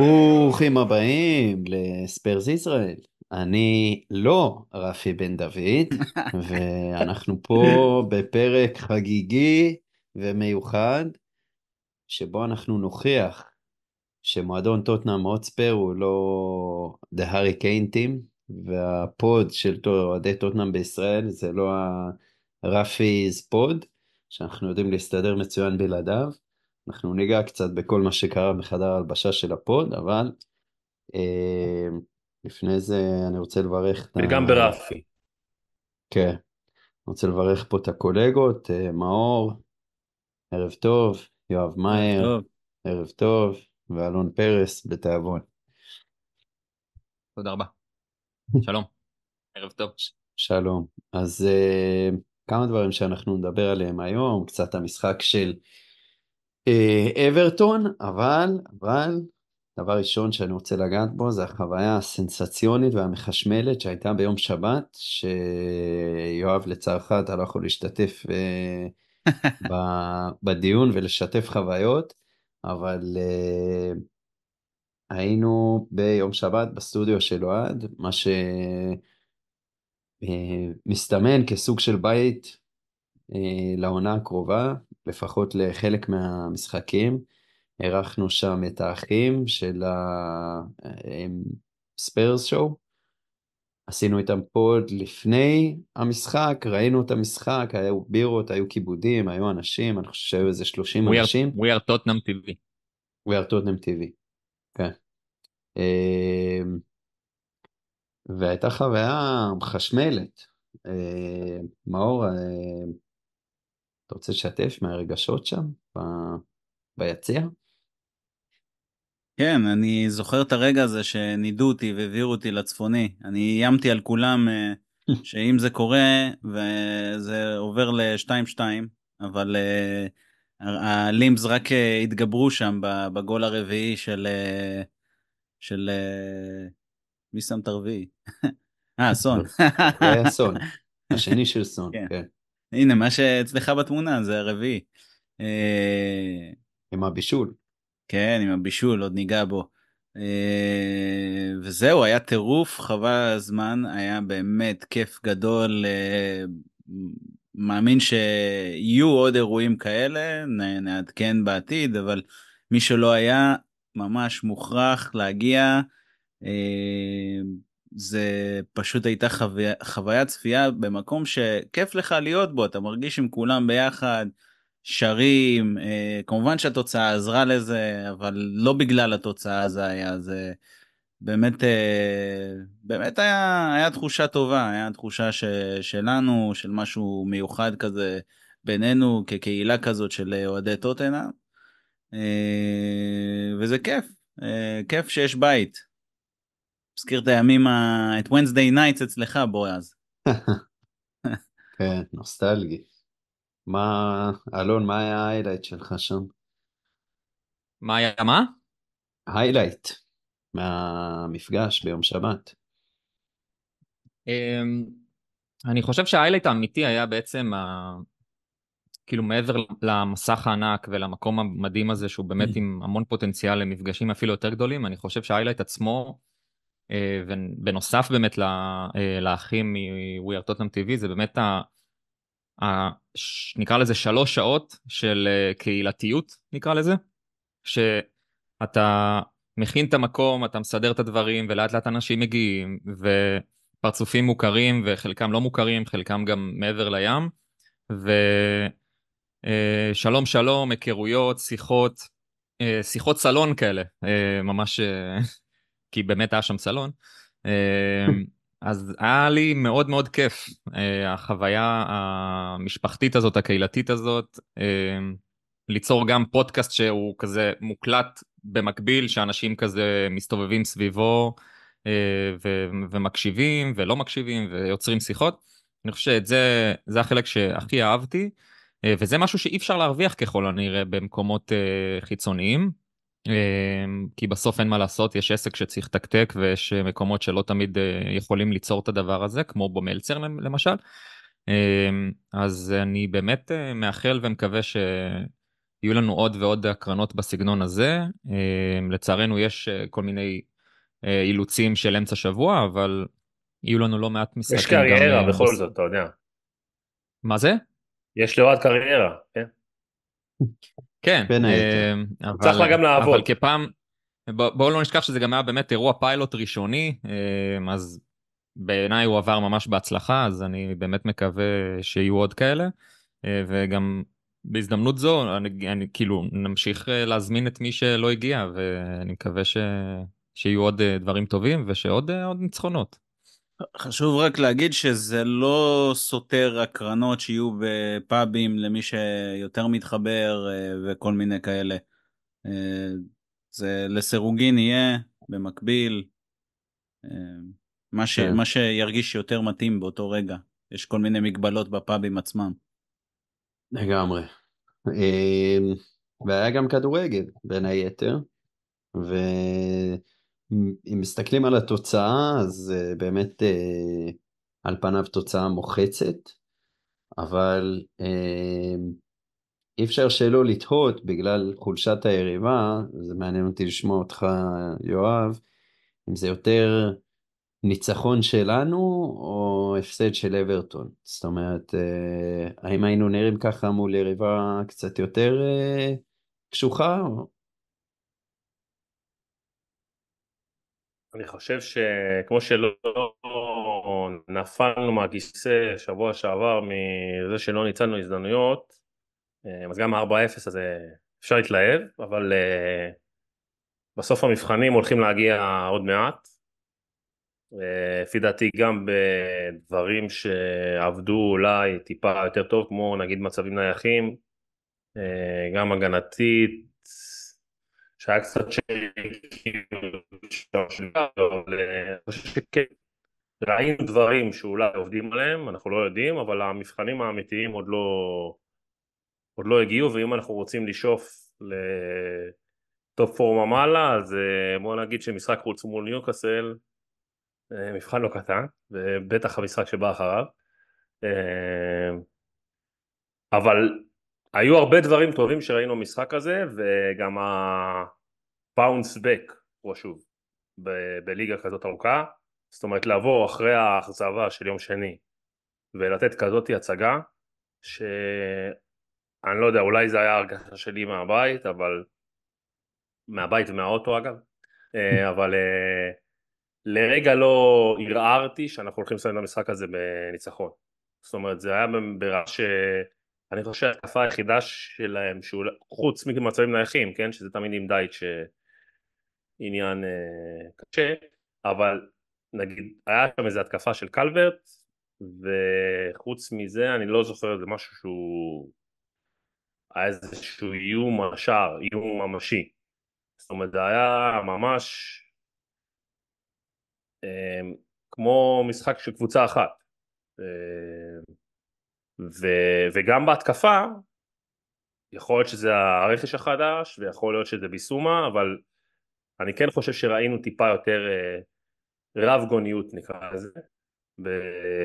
ברוכים הבאים לספיירס ישראל. אני לא רפי בן דוד, ואנחנו פה בפרק חגיגי ומיוחד, שבו אנחנו נוכיח שמועדון טוטנאם הוטספר הוא לא The Hurricane Team, והפוד של אוהדי טוטנאם בישראל זה לא הרפי's פוד, שאנחנו יודעים להסתדר מצוין בלעדיו. אנחנו ניגע קצת בכל מה שקרה בחדר ההלבשה של הפוד, אבל אה, לפני זה אני רוצה לברך... וגם ברפי. כן. אני רוצה לברך פה את הקולגות, אה, מאור, ערב טוב, יואב מאייר. ערב טוב, ואלון פרס בתיאבון. תודה רבה. שלום, ערב טוב. שלום. אז אה, כמה דברים שאנחנו נדבר עליהם היום, קצת המשחק של אה, אברטון, אבל, אבל, דבר ראשון שאני רוצה לגעת בו זה החוויה הסנסציונית והמחשמלת שהייתה ביום שבת, שיואב לצערך אתה לא יכול להשתתף אה, בדיון ולשתף חוויות, אבל אה, היינו ביום שבת בסטודיו של אוהד, מה שמסתמן כסוג של בית אה, לעונה הקרובה, לפחות לחלק מהמשחקים. אירחנו שם את האחים של הספיירס שואו. עשינו איתם פוד לפני המשחק, ראינו את המשחק, היו בירות, היו כיבודים, היו אנשים, אני חושב שהיו איזה 30 We are- אנשים. We are Tottenham TV. We are Tottenham TV, כן. אמ, והייתה חוויה מחשמלת. אמ, מאור, אמ, אתה רוצה לשתף מהרגשות שם, ב- ביציע? כן, אני זוכר את הרגע הזה שנידו אותי והעבירו אותי לצפוני. אני איימתי על כולם אה, שאם זה קורה וזה עובר ל-2-2, אבל אה, הלימס רק אה, התגברו שם בגול הרביעי של... של... מי שם את הרביעי? אה, סון. זה היה סון, השני של סון, כן. הנה, מה שאצלך בתמונה זה הרביעי. אה, עם הבישול. כן, עם הבישול, עוד ניגע בו. אה, וזהו, היה טירוף, חבל הזמן, היה באמת כיף גדול. אה, מאמין שיהיו עוד אירועים כאלה, נעדכן בעתיד, אבל מי שלא היה, ממש מוכרח להגיע. אה, זה פשוט הייתה חוויה, חוויית צפייה במקום שכיף לך להיות בו, אתה מרגיש עם כולם ביחד, שרים, אה, כמובן שהתוצאה עזרה לזה, אבל לא בגלל התוצאה זה היה, זה באמת, אה, באמת היה, היה תחושה טובה, היה תחושה ש, שלנו, של משהו מיוחד כזה בינינו כקהילה כזאת של אוהדי טוטנה, אה, וזה כיף, אה, כיף שיש בית. מזכיר את הימים, ה... את Wednesday nights אצלך בועז. כן, נוסטלגי. מה, אלון, מה היה ההיילייט שלך שם? מה היה מה? highlight מהמפגש ביום שבת. אמ, אני חושב שה highlight האמיתי היה בעצם ה... כאילו מעבר למסך הענק ולמקום המדהים הזה שהוא באמת עם המון פוטנציאל למפגשים אפילו יותר גדולים, אני חושב שה highlight עצמו, ובנוסף באמת אה, לאחים מ-We are Tottenham TV, זה באמת ה... ה... נקרא לזה שלוש שעות של אה, קהילתיות, נקרא לזה, שאתה מכין את המקום, אתה מסדר את הדברים, ולאט לאט אנשים מגיעים, ופרצופים מוכרים, וחלקם לא מוכרים, חלקם גם מעבר לים, ושלום שלום, היכרויות, שיחות, אה, שיחות סלון כאלה, אה, ממש, אה, כי באמת היה שם סלון. אה, אז היה לי מאוד מאוד כיף, אה, החוויה המשפחתית הזאת, הקהילתית הזאת, אה, ליצור גם פודקאסט שהוא כזה מוקלט במקביל, שאנשים כזה מסתובבים סביבו אה, ו- ומקשיבים ולא מקשיבים ויוצרים שיחות. אני חושב שאת זה, זה החלק שהכי אהבתי, אה, וזה משהו שאי אפשר להרוויח ככל הנראה במקומות חיצוניים. אה, כי בסוף אין מה לעשות, יש עסק שצריך לתקתק ויש אה, מקומות שלא תמיד אה, יכולים ליצור את הדבר הזה, כמו במלצר למשל. אה, אז אני באמת אה, מאחל ומקווה ש... יהיו לנו עוד ועוד הקרנות בסגנון הזה. לצערנו יש כל מיני אילוצים של אמצע שבוע, אבל יהיו לנו לא מעט משחקים. יש קריירה בכל בס... זאת, אתה יודע. מה זה? יש לאוהד קריירה, כן. כן, אבל, צריך לה גם לעבוד. אבל כפעם, בואו לא נשכח שזה גם היה באמת אירוע פיילוט ראשוני, אז בעיניי הוא עבר ממש בהצלחה, אז אני באמת מקווה שיהיו עוד כאלה, וגם בהזדמנות זו, אני, אני כאילו נמשיך להזמין את מי שלא הגיע, ואני מקווה ש, שיהיו עוד דברים טובים ושעוד ניצחונות. חשוב רק להגיד שזה לא סותר הקרנות שיהיו בפאבים למי שיותר מתחבר וכל מיני כאלה. זה לסירוגין יהיה במקביל, מה, ש, כן. מה שירגיש יותר מתאים באותו רגע. יש כל מיני מגבלות בפאבים עצמם. לגמרי. והיה גם כדורגל בין היתר, ואם מסתכלים על התוצאה, אז באמת על פניו תוצאה מוחצת, אבל אי אפשר שלא לתהות בגלל חולשת היריבה, זה מעניין אותי לשמוע אותך יואב, אם זה יותר ניצחון שלנו או הפסד של אברטון? זאת אומרת, אה, האם היינו נראים ככה מול יריבה קצת יותר אה, קשוחה? אני חושב שכמו שלא נפלנו מהכיסא שבוע שעבר מזה שלא ניצלנו הזדמנויות, אה, אז גם 4-0 הזה אפשר להתלהב, אבל בסוף המבחנים הולכים להגיע עוד מעט. לפי דעתי גם בדברים שעבדו אולי טיפה יותר טוב, כמו נגיד מצבים נייחים, אה, גם הגנתית, שהיה קצת ראינו דברים שאולי עובדים עליהם, אנחנו לא יודעים, אבל המבחנים האמיתיים עוד לא, עוד לא הגיעו, ואם אנחנו רוצים לשאוף לטופ פורמה מעלה, אז אה, בוא נגיד שמשחק חוץ מול ניוקאסל אה, מבחן לא קטן, ובטח המשחק שבא אחריו. אה, אבל היו הרבה דברים טובים שראינו במשחק הזה, וגם הפאונס בק, או שוב, ב- בליגה כזאת ארוכה, זאת אומרת לעבור אחרי האכזבה של יום שני ולתת כזאת הצגה, שאני לא יודע, אולי זה היה הרגשה שלי מהבית, אבל... מהבית ומהאוטו אגב, אה, אבל לרגע לא ערערתי שאנחנו הולכים לסיים את המשחק הזה בניצחון. זאת אומרת זה היה ברמה שאני חושב שההתקפה היחידה שלהם, שאולי, חוץ ממצבים נייחים, כן, שזה תמיד עם דייט שעניין אה, קשה, אבל נגיד היה שם איזה התקפה של קלברט וחוץ מזה אני לא זוכר איזה משהו שהוא היה איזשהו איום השער, איום ממשי. זאת אומרת זה היה ממש אמ, כמו משחק של קבוצה אחת. אמ, ו, וגם בהתקפה, יכול להיות שזה הרכש החדש ויכול להיות שזה ביסומה, אבל אני כן חושב שראינו טיפה יותר אה, רב גוניות נקרא לזה,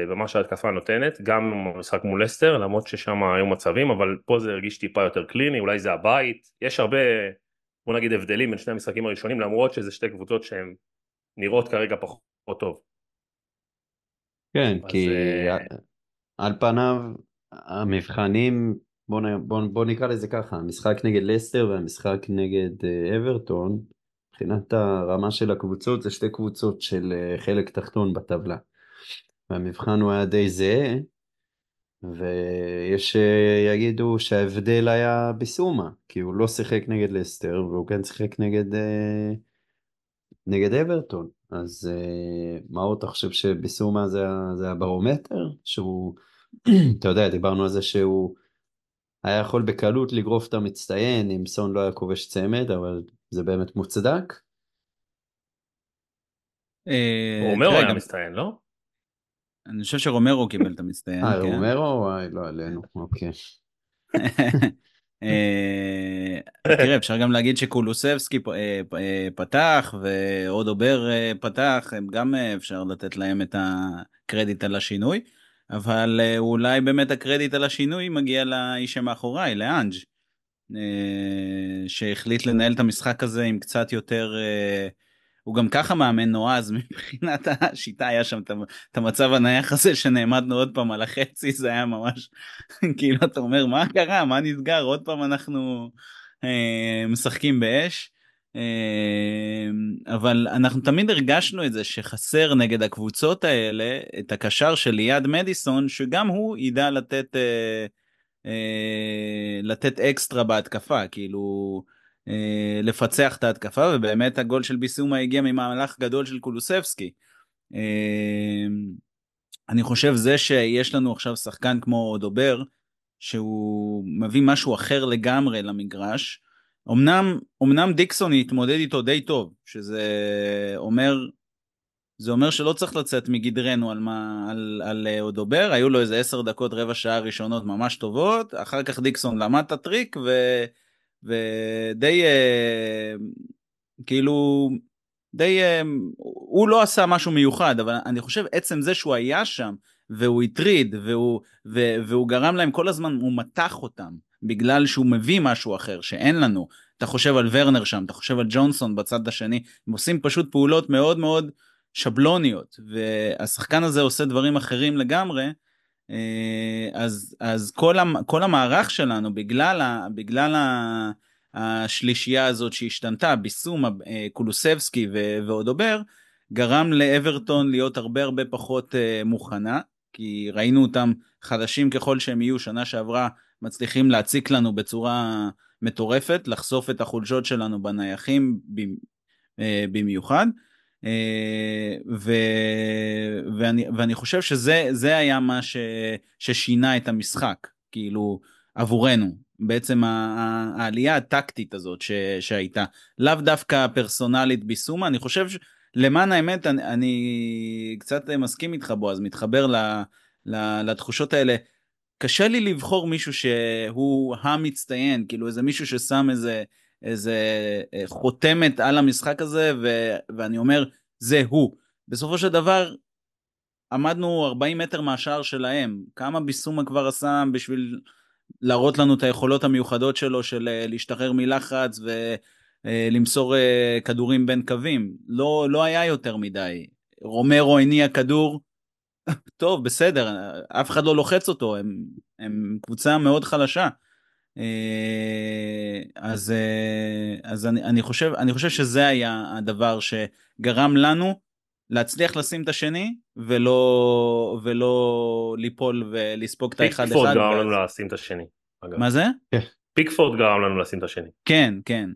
במה שההתקפה נותנת, גם במשחק מול אסטר, למרות ששם היו מצבים, אבל פה זה הרגיש טיפה יותר קליני, אולי זה הבית, יש הרבה, בוא נגיד הבדלים בין שני המשחקים הראשונים, למרות שזה שתי קבוצות שהן נראות כרגע פחות טוב. כן, כי uh... על פניו המבחנים, בוא, בוא, בוא נקרא לזה ככה, המשחק נגד לסטר והמשחק נגד אה, אברטון, מבחינת הרמה של הקבוצות, זה שתי קבוצות של אה, חלק תחתון בטבלה. והמבחן הוא היה די זהה, ויש שיגידו שההבדל היה בסומה, כי הוא לא שיחק נגד לסטר והוא כן שיחק נגד נגד אברטון, אז uh, מאור אתה חושב שביסומה זה, זה הברומטר? שהוא, אתה יודע, דיברנו על זה שהוא היה יכול בקלות לגרוף את המצטיין אם סון לא היה כובש צמד, אבל זה באמת מוצדק? אה, רומרו היה מצטיין, לא? אני חושב שרומרו קיבל את המצטיין. אה, כן. רומרו? וואי, לא עלינו, אוקיי. אה, תראה, אפשר גם להגיד שקולוסבסקי אה, פתח ועוד עובר פתח, גם אפשר לתת להם את הקרדיט על השינוי, אבל אולי באמת הקרדיט על השינוי מגיע לאיש שמאחוריי, לאנג', אה, שהחליט לנהל את המשחק הזה עם קצת יותר... אה, הוא גם ככה מאמן נועז מבחינת השיטה, היה שם את המצב הנייח הזה שנעמדנו עוד פעם על החצי, זה היה ממש, כאילו אתה אומר מה קרה, מה נסגר, עוד פעם אנחנו אה, משחקים באש. אה, אבל אנחנו תמיד הרגשנו את זה שחסר נגד הקבוצות האלה את הקשר של ליעד מדיסון, שגם הוא ידע לתת, אה, אה, לתת אקסטרה בהתקפה, כאילו... אה, לפצח את ההתקפה ובאמת הגול של ביסומה הגיע ממהלך גדול של קולוסבסקי. אה, אני חושב זה שיש לנו עכשיו שחקן כמו דובר שהוא מביא משהו אחר לגמרי למגרש. אמנם, אמנם דיקסון יתמודד איתו די טוב, שזה אומר, זה אומר שלא צריך לצאת מגדרנו על, מה, על, על אודובר, היו לו איזה עשר דקות רבע שעה ראשונות ממש טובות, אחר כך דיקסון למד את הטריק ו... ודי אה, כאילו די אה, הוא לא עשה משהו מיוחד אבל אני חושב עצם זה שהוא היה שם והוא הטריד והוא, ו, והוא גרם להם כל הזמן הוא מתח אותם בגלל שהוא מביא משהו אחר שאין לנו. אתה חושב על ורנר שם אתה חושב על ג'ונסון בצד השני הם עושים פשוט פעולות מאוד מאוד שבלוניות והשחקן הזה עושה דברים אחרים לגמרי אה, אז, אז כל, המ, כל המערך שלנו, בגלל, ה, בגלל ה, השלישייה הזאת שהשתנתה, ביסום, אה, קולוסבסקי ואודובר, גרם לאברטון להיות הרבה הרבה פחות uh, מוכנה, כי ראינו אותם חדשים ככל שהם יהיו, שנה שעברה מצליחים להציק לנו בצורה מטורפת, לחשוף את החולשות שלנו בנייחים במיוחד. אה, ו, ואני, ואני חושב שזה היה מה ש, ששינה את המשחק, כאילו, עבורנו. בעצם העלייה הטקטית הזאת ש, שהייתה, לאו דווקא פרסונלית ביסומה, אני חושב שלמען האמת אני, אני קצת מסכים איתך בו, אז מתחבר ל, ל, לתחושות האלה. קשה לי לבחור מישהו שהוא המצטיין, כאילו איזה מישהו ששם איזה איזה אה, חותמת על המשחק הזה, ו, ואני אומר, זה הוא. בסופו של דבר, עמדנו 40 מטר מהשער שלהם. כמה ביסומה כבר עשה בשביל להראות לנו את היכולות המיוחדות שלו של אה, להשתחרר מלחץ ולמסור אה, כדורים בין קווים. לא, לא היה יותר מדי. רומרו הניע כדור, טוב, בסדר, אף אחד לא לוחץ אותו, הם, הם קבוצה מאוד חלשה. אה, אז, אה, אז אני, אני, חושב, אני חושב שזה היה הדבר שגרם לנו להצליח לשים את השני ולא, ולא ליפול ולספוג את האחד אחד. פיקפורד גרם לנו לשים את השני. אגב. מה זה? כן. פיקפורד גרם לנו לשים את השני. כן, כן.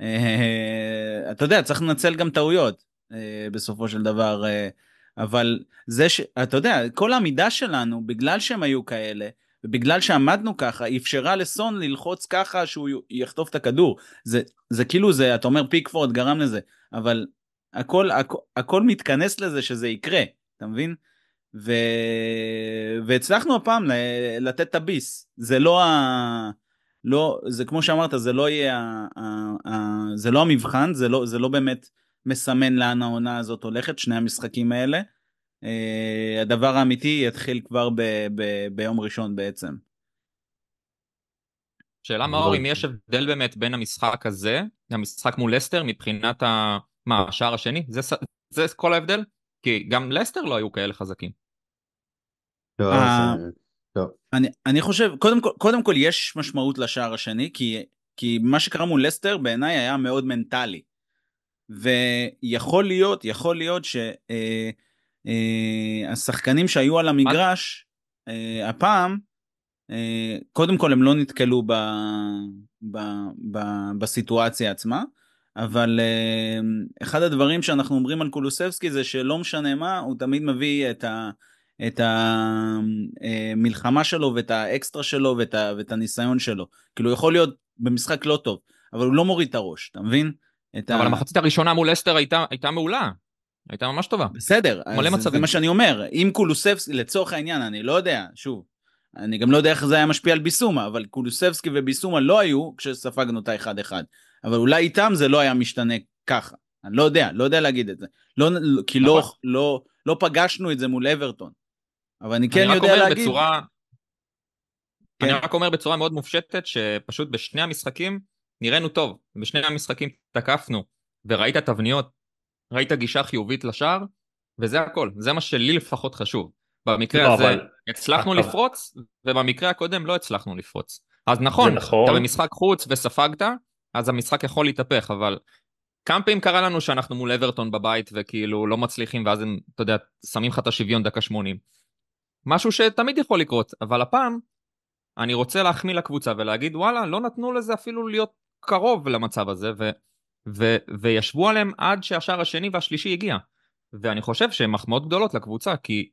אה, אתה יודע, צריך לנצל גם טעויות בסופו של דבר. אבל זה ש... אתה יודע, כל העמידה שלנו, בגלל שהם היו כאלה, ובגלל שעמדנו ככה, אפשרה לסון ללחוץ ככה שהוא יחטוף את הכדור. זה, זה כאילו זה, אתה אומר פיקפורד גרם לזה, אבל הכל, הכל, הכל מתכנס לזה שזה יקרה, אתה מבין? ו... והצלחנו הפעם לתת את הביס. זה לא ה... לא, זה כמו שאמרת, זה לא יהיה, ה... ה... ה... זה לא המבחן, זה לא, זה לא באמת מסמן לאן העונה הזאת הולכת, שני המשחקים האלה. אה, הדבר האמיתי יתחיל כבר ב- ב- ביום ראשון בעצם. שאלה מאור, אם יש הבדל באמת בין המשחק הזה למשחק מול לסטר מבחינת ה... מה, השער השני? זה, זה כל ההבדל? כי גם לסטר לא היו כאלה חזקים. לא, אה, לא. אני, אני חושב, קודם כל, קודם כל יש משמעות לשער השני, כי, כי מה שקרה מול לסטר בעיניי היה מאוד מנטלי. ויכול להיות, יכול להיות ש... אה, אה, שהיו על המגרש אה, הפעם, קודם כל הם לא נתקלו ב, ב, ב, בסיטואציה עצמה, אבל אחד הדברים שאנחנו אומרים על קולוסבסקי זה שלא משנה מה, הוא תמיד מביא את ה... את המלחמה שלו ואת האקסטרה שלו ואת, ה, ואת הניסיון שלו. כאילו יכול להיות במשחק לא טוב, אבל הוא לא מוריד את הראש, אתה מבין? אבל ה... המחצית הראשונה מול אסטר הייתה, הייתה מעולה. הייתה ממש טובה. בסדר, מלא מצבים. זה מה שאני אומר, אם קולוסבסקי, לצורך העניין, אני לא יודע, שוב, אני גם לא יודע איך זה היה משפיע על ביסומה, אבל קולוסבסקי וביסומה לא היו כשספגנו את האחד אחד. אבל אולי איתם זה לא היה משתנה ככה. אני לא יודע, לא יודע להגיד את זה. לא, כי לא, נכון. לא, לא פגשנו את זה מול אברטון. אבל אני כן אני יודע להגיד... בצורה... אני כן. רק אומר בצורה מאוד מופשטת, שפשוט בשני המשחקים נראינו טוב. בשני המשחקים תקפנו, וראית תבניות, ראית גישה חיובית לשער, וזה הכל. זה מה שלי לפחות חשוב. במקרה לא, הזה אבל- הצלחנו אבל- לפרוץ, ובמקרה הקודם לא הצלחנו לפרוץ. אז נכון, נכון. אתה במשחק חוץ וספגת, אז המשחק יכול להתהפך, אבל כמה פעמים קרה לנו שאנחנו מול אברטון בבית וכאילו לא מצליחים, ואז הם, אתה יודע, שמים לך את השוויון דקה 80. משהו שתמיד יכול לקרות, אבל הפעם אני רוצה להחמיא לקבוצה ולהגיד וואלה, לא נתנו לזה אפילו להיות קרוב למצב הזה, ו, ו, וישבו עליהם עד שהשער השני והשלישי הגיע. ואני חושב שהן מחמאות גדולות לקבוצה, כי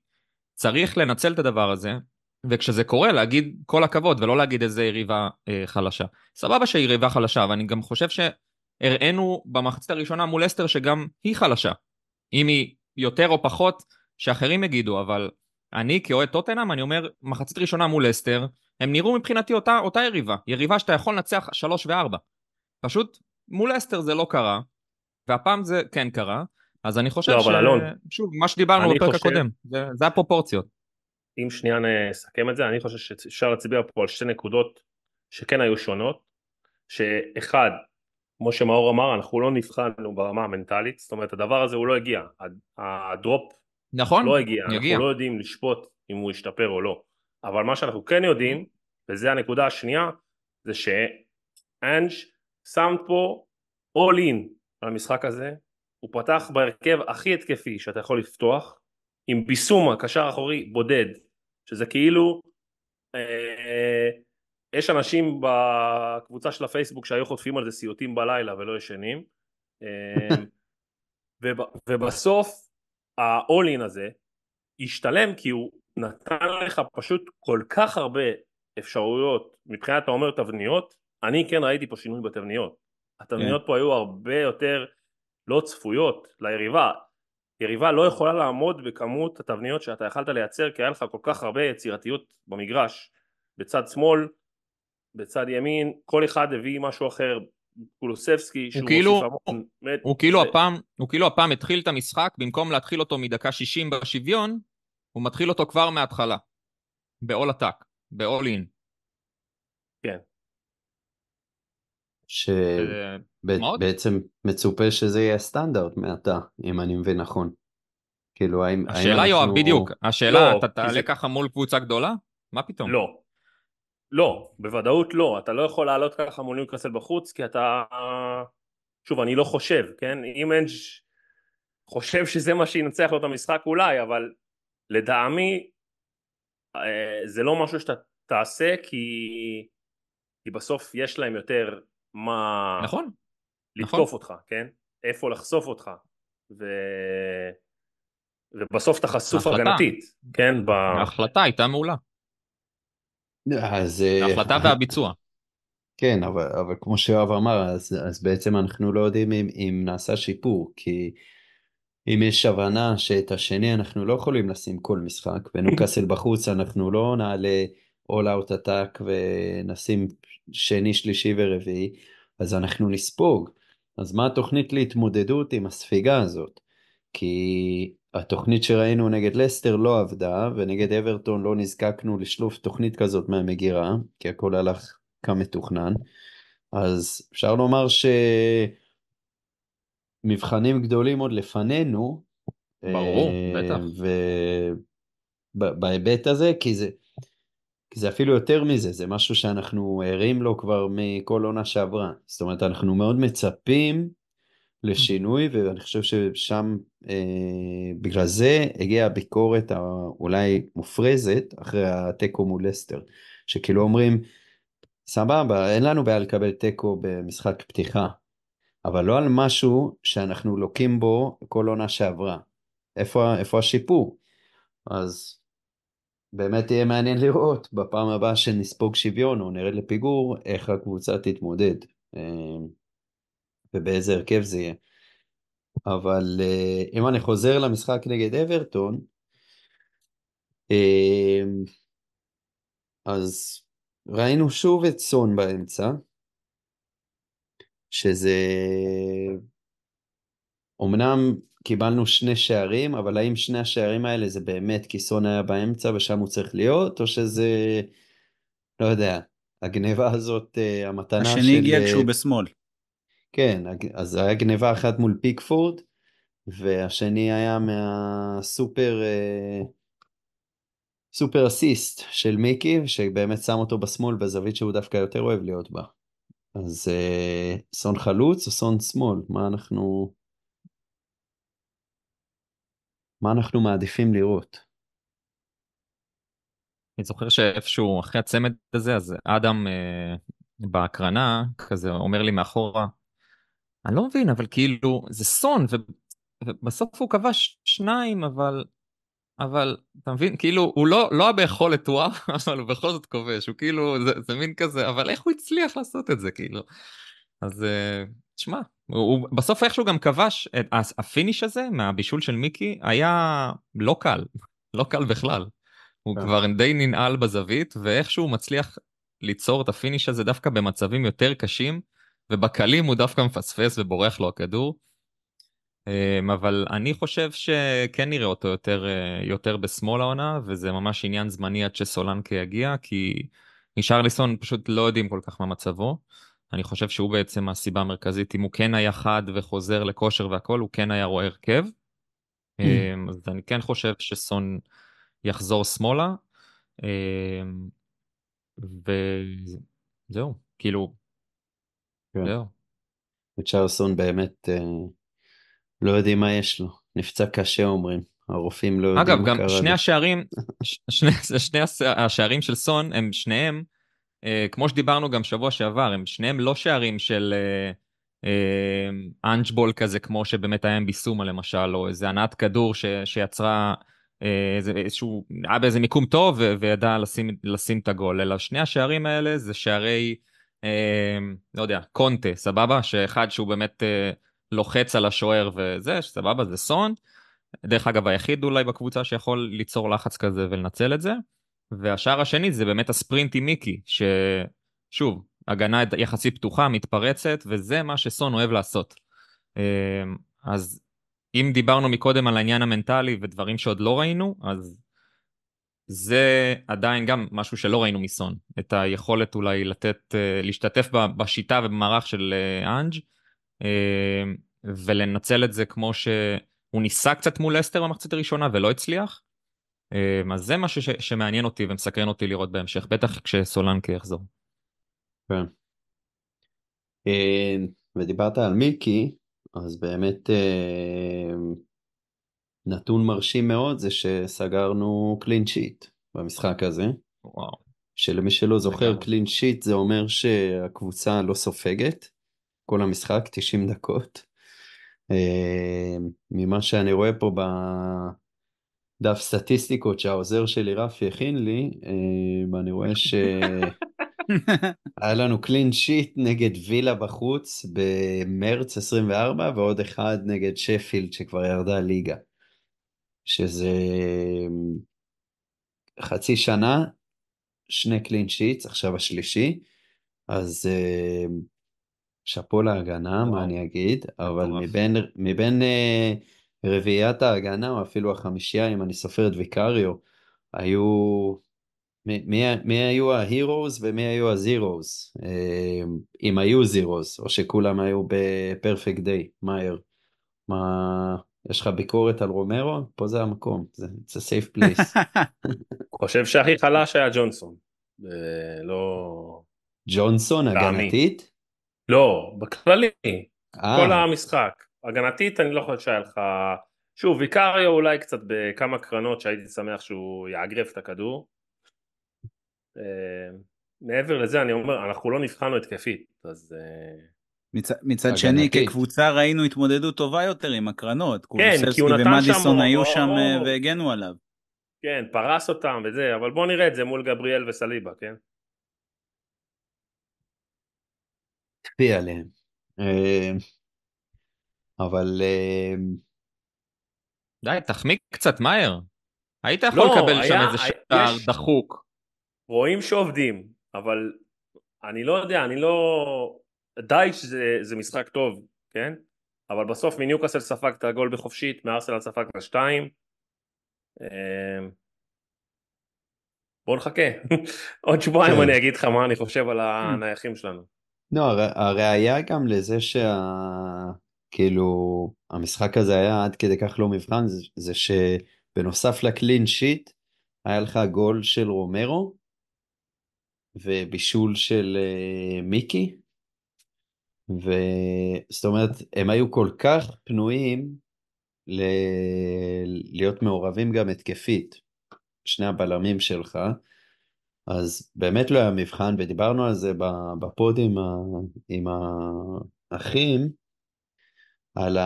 צריך לנצל את הדבר הזה, וכשזה קורה להגיד כל הכבוד, ולא להגיד איזה יריבה אה, חלשה. סבבה שהיא יריבה חלשה, ואני גם חושב שהראינו במחצית הראשונה מול אסטר שגם היא חלשה. אם היא יותר או פחות, שאחרים יגידו, אבל אני כאוהד טוטנאם, אני אומר, מחצית ראשונה מול אסטר, הם נראו מבחינתי אותה, אותה יריבה. יריבה שאתה יכול לנצח 3 ו-4. פשוט מול אסטר זה לא קרה, והפעם זה כן קרה, אז אני חושב לא, ש... אלון, שוב, מה שדיברנו בפרק חושב- הקודם, זה, זה הפרופורציות. אם שנייה נסכם את זה, אני חושב שאפשר להצביע פה על שתי נקודות שכן היו שונות, שאחד, כמו שמאור אמר, אנחנו לא נבחנו ברמה המנטלית, זאת אומרת הדבר הזה הוא לא הגיע, הדרופ נכון? לא הגיע, יגיע. אנחנו לא יודעים לשפוט אם הוא ישתפר או לא, אבל מה שאנחנו כן יודעים, וזה הנקודה השנייה, זה שאנג' שם פה all in על המשחק הזה, הוא פתח בהרכב הכי התקפי שאתה יכול לפתוח, עם ביסומה, קשר אחורי בודד, שזה כאילו, אה, יש אנשים בקבוצה של הפייסבוק שהיו חוטפים על זה סיוטים בלילה ולא ישנים, אה, וב, ובסוף ה-all in הזה השתלם כי הוא נתן לך פשוט כל כך הרבה אפשרויות מבחינת אתה אומר תבניות, אני כן ראיתי פה שינוי בתבניות, התבניות פה היו הרבה יותר לא צפויות ליריבה, יריבה לא יכולה לעמוד בכמות התבניות שאתה יכלת לייצר כי היה לך כל כך הרבה יצירתיות במגרש. בצד שמאל, בצד ימין, כל אחד הביא משהו אחר, קולוסבסקי שהוא כאילו- מוסיף המון, באמת, הוא כאילו זה- הפעם, הוא כאילו הפעם התחיל את המשחק, במקום להתחיל אותו מדקה 60 בשוויון, הוא מתחיל אותו כבר מההתחלה. ב-all attack, ב-all in. אה, מאוד. שבעצם מצופה שזה יהיה הסטנדרט מעתה, אם אני מבין נכון. כאילו, האם... השאלה יואב, בדיוק, השאלה, לא, אתה תעלה ככה מול קבוצה גדולה? מה פתאום? לא. לא, בוודאות לא, אתה לא יכול לעלות ככה מול ניוקרסל בחוץ כי אתה... שוב, אני לא חושב, כן? אם אנג' חושב שזה מה שינצח לו את המשחק אולי, אבל לטעמי אה, זה לא משהו שאתה תעשה כי, כי בסוף יש להם יותר מה נכון, לתקוף נכון. אותך, כן? איפה לחשוף אותך. ו... ובסוף אתה חשוף. הגנתית, כן? ב... ההחלטה הייתה מעולה. אז... אה, ההחלטה והביצוע. כן, אבל, אבל כמו שיואב אמר, אז, אז בעצם אנחנו לא יודעים אם, אם נעשה שיפור, כי אם יש הבנה שאת השני אנחנו לא יכולים לשים כל משחק, ונוקאסל בחוץ אנחנו לא נעלה all out attack ונשים שני, שלישי ורביעי, אז אנחנו נספוג. אז מה התוכנית להתמודדות עם הספיגה הזאת? כי התוכנית שראינו נגד לסטר לא עבדה, ונגד אברטון לא נזקקנו לשלוף תוכנית כזאת מהמגירה, כי הכל הלך כמתוכנן. אז אפשר לומר שמבחנים גדולים עוד לפנינו. ברור, אה, בטח. ובהיבט הזה, כי זה, כי זה אפילו יותר מזה, זה משהו שאנחנו ערים לו כבר מכל עונה שעברה. זאת אומרת, אנחנו מאוד מצפים לשינוי, ואני חושב ששם, אה, בגלל זה הגיעה הביקורת האולי מופרזת אחרי התיקו מול לסטר, שכאילו אומרים, סבבה, אין לנו בעיה לקבל תיקו במשחק פתיחה, אבל לא על משהו שאנחנו לוקים בו כל עונה שעברה. איפה, איפה השיפור? אז באמת יהיה מעניין לראות בפעם הבאה שנספוג שוויון או נרד לפיגור, איך הקבוצה תתמודד אה, ובאיזה הרכב זה יהיה. אבל אה, אם אני חוזר למשחק נגד אברטון, אה, אז ראינו שוב את סון באמצע, שזה... אמנם קיבלנו שני שערים, אבל האם שני השערים האלה זה באמת כי סון היה באמצע ושם הוא צריך להיות, או שזה לא יודע, הגניבה הזאת, אה, המתנה של... השני הגיע אה, כשהוא בשמאל. כן, אז היה גניבה אחת מול פיקפורד, והשני היה מהסופר אה, סופר אסיסט של מיקי, שבאמת שם אותו בשמאל בזווית שהוא דווקא יותר אוהב להיות בה. אז אה, סון חלוץ או סון שמאל? מה אנחנו... מה אנחנו מעדיפים לראות? אני זוכר שאיפשהו אחרי הצמד הזה, אז אדם אה, בהקרנה כזה אומר לי מאחורה, אני לא מבין, אבל כאילו, זה סון, ו- ובסוף הוא כבש שניים, אבל, אבל, אתה מבין, כאילו, הוא לא, לא ביכולת וואו, אבל הוא בכל זאת כובש, הוא כאילו, זה, זה מין כזה, אבל איך הוא הצליח לעשות את זה, כאילו? אז אה, תשמע, הוא, בסוף איכשהו גם כבש, את, ה finish הזה מהבישול של מיקי היה לא קל, לא קל בכלל. הוא כן. כבר די ננעל בזווית, ואיכשהו מצליח ליצור את ה finish הזה דווקא במצבים יותר קשים, ובקלים הוא דווקא מפספס ובורח לו הכדור. אמ, אבל אני חושב שכן נראה אותו יותר, אה, יותר בשמאל העונה, וזה ממש עניין זמני עד שסולנקה יגיע, כי רישרליסון פשוט לא יודעים כל כך מה מצבו. אני חושב שהוא בעצם הסיבה המרכזית, אם הוא כן היה חד וחוזר לכושר והכל, הוא כן היה רואה הרכב. אמ, אז אני כן חושב שסון יחזור שמאלה. אמ, וזהו, כאילו, כן. זהו. וצ'רלסון באמת אה, לא יודעים מה יש לו. נפצע קשה אומרים. הרופאים לא יודעים אגב, מה גם קרה שני לו. השערים, ש- שני, שני הש- השערים של סון הם שניהם, כמו שדיברנו גם שבוע שעבר, הם שניהם לא שערים של אה, אה, אנג'בול כזה, כמו שבאמת היה עם ביסומה למשל, או איזה הנעת כדור ש, שיצרה אה, איזה, איזשהו, היה באיזה מיקום טוב וידע לשים, לשים את הגול, אלא שני השערים האלה זה שערי, אה, לא יודע, קונטה, סבבה? שאחד שהוא באמת אה, לוחץ על השוער וזה, סבבה, זה סון. דרך אגב היחיד אולי בקבוצה שיכול ליצור לחץ כזה ולנצל את זה. והשער השני זה באמת הספרינט עם מיקי, ששוב, הגנה יחסית פתוחה, מתפרצת, וזה מה שסון אוהב לעשות. אמ, אז אם דיברנו מקודם על העניין המנטלי ודברים שעוד לא ראינו, אז זה עדיין גם משהו שלא ראינו מסון. את היכולת אולי לתת, אה, להשתתף בשיטה ובמערך של אה, אנג' אמ, ולנצל את זה כמו ש... הוא ניסה קצת מול אסטר במחצית הראשונה ולא הצליח. אמ, אז זה משהו ש- שמעניין אותי ומסקרן אותי לראות בהמשך, בטח כשסולנקה יחזור. כן. אה, ודיברת על מיקי, אז באמת אה, נתון מרשים מאוד זה שסגרנו קלין שיט במשחק הזה. וואו. שלמי שלא זוכר. קלין שיט זה אומר שהקבוצה לא סופגת כל המשחק, 90 דקות. ממה שאני רואה פה בדף סטטיסטיקות שהעוזר שלי רפי הכין לי, אה, אני רואה שהיה לנו קלין שיט נגד וילה בחוץ במרץ 24 ועוד אחד נגד שפילד שכבר ירדה ליגה. שזה חצי שנה, שני קלין שיטס, עכשיו השלישי, אז אה, שאפו להגנה, מה. אני אגיד, אבל. מבין, מבין אה, רביעיית ההגנה, או אפילו החמישייה, אם אני סופר את ויקריו, היו, מי, מי, היו ההירוז ומי היו הזירוז, אה, אם היו זירוז, או שכולם היו בפרפקט דיי, מאייר, מה, יש לך ביקורת על רומרו? פה זה המקום, זה it's a safe place. חושב שהכי חלש היה ג'ונסון. אה, לא... ג'ונסון. הגנתית? לא, בכללי, אה, כל המשחק. הגנתית אני לא חושב שהיה לך... שוב, ויקריו אולי קצת בכמה קרנות שהייתי שמח שהוא יאגרף את הכדור. אה, מעבר לזה אני אומר, אנחנו לא נבחנו התקפית, אז... אה, מצד. שני, כקבוצה ראינו התמודדות טובה יותר עם הקרנות. קולוסבסקי הוא נתן ומדיסון שם היו רוב. שם אה, והגנו עליו. כן, פרס אותם וזה, אבל בוא נראה את זה מול גבריאל וסליבה, כן? תפי עליהם. אבל אה, די, תחמיק קצת מהר. היית יכול לא, לקבל שם היה- איזה היה- שער יש- דחוק. רואים שעובדים, אבל אני לא יודע, אני לא... דייץ' זה, זה משחק טוב, כן? אבל בסוף מניוקאסל ספג את הגול בחופשית, מארסנל ספג את השתיים. אה, בוא נחכה. עוד שבועיים כן. אני אגיד לך מה אני חושב על הנייחים שלנו. לא, הר- הראיה גם לזה שה... כאילו, המשחק הזה היה עד כדי כך לא מבחן, זה, זה שבנוסף לקלין שיט, היה לך גול של רומרו, ובישול של אה, מיקי, וזאת אומרת, הם היו כל כך פנויים ל... להיות מעורבים גם התקפית, שני הבלמים שלך, אז באמת לא היה מבחן, ודיברנו על זה ב pod עם, ה... עם האחים, על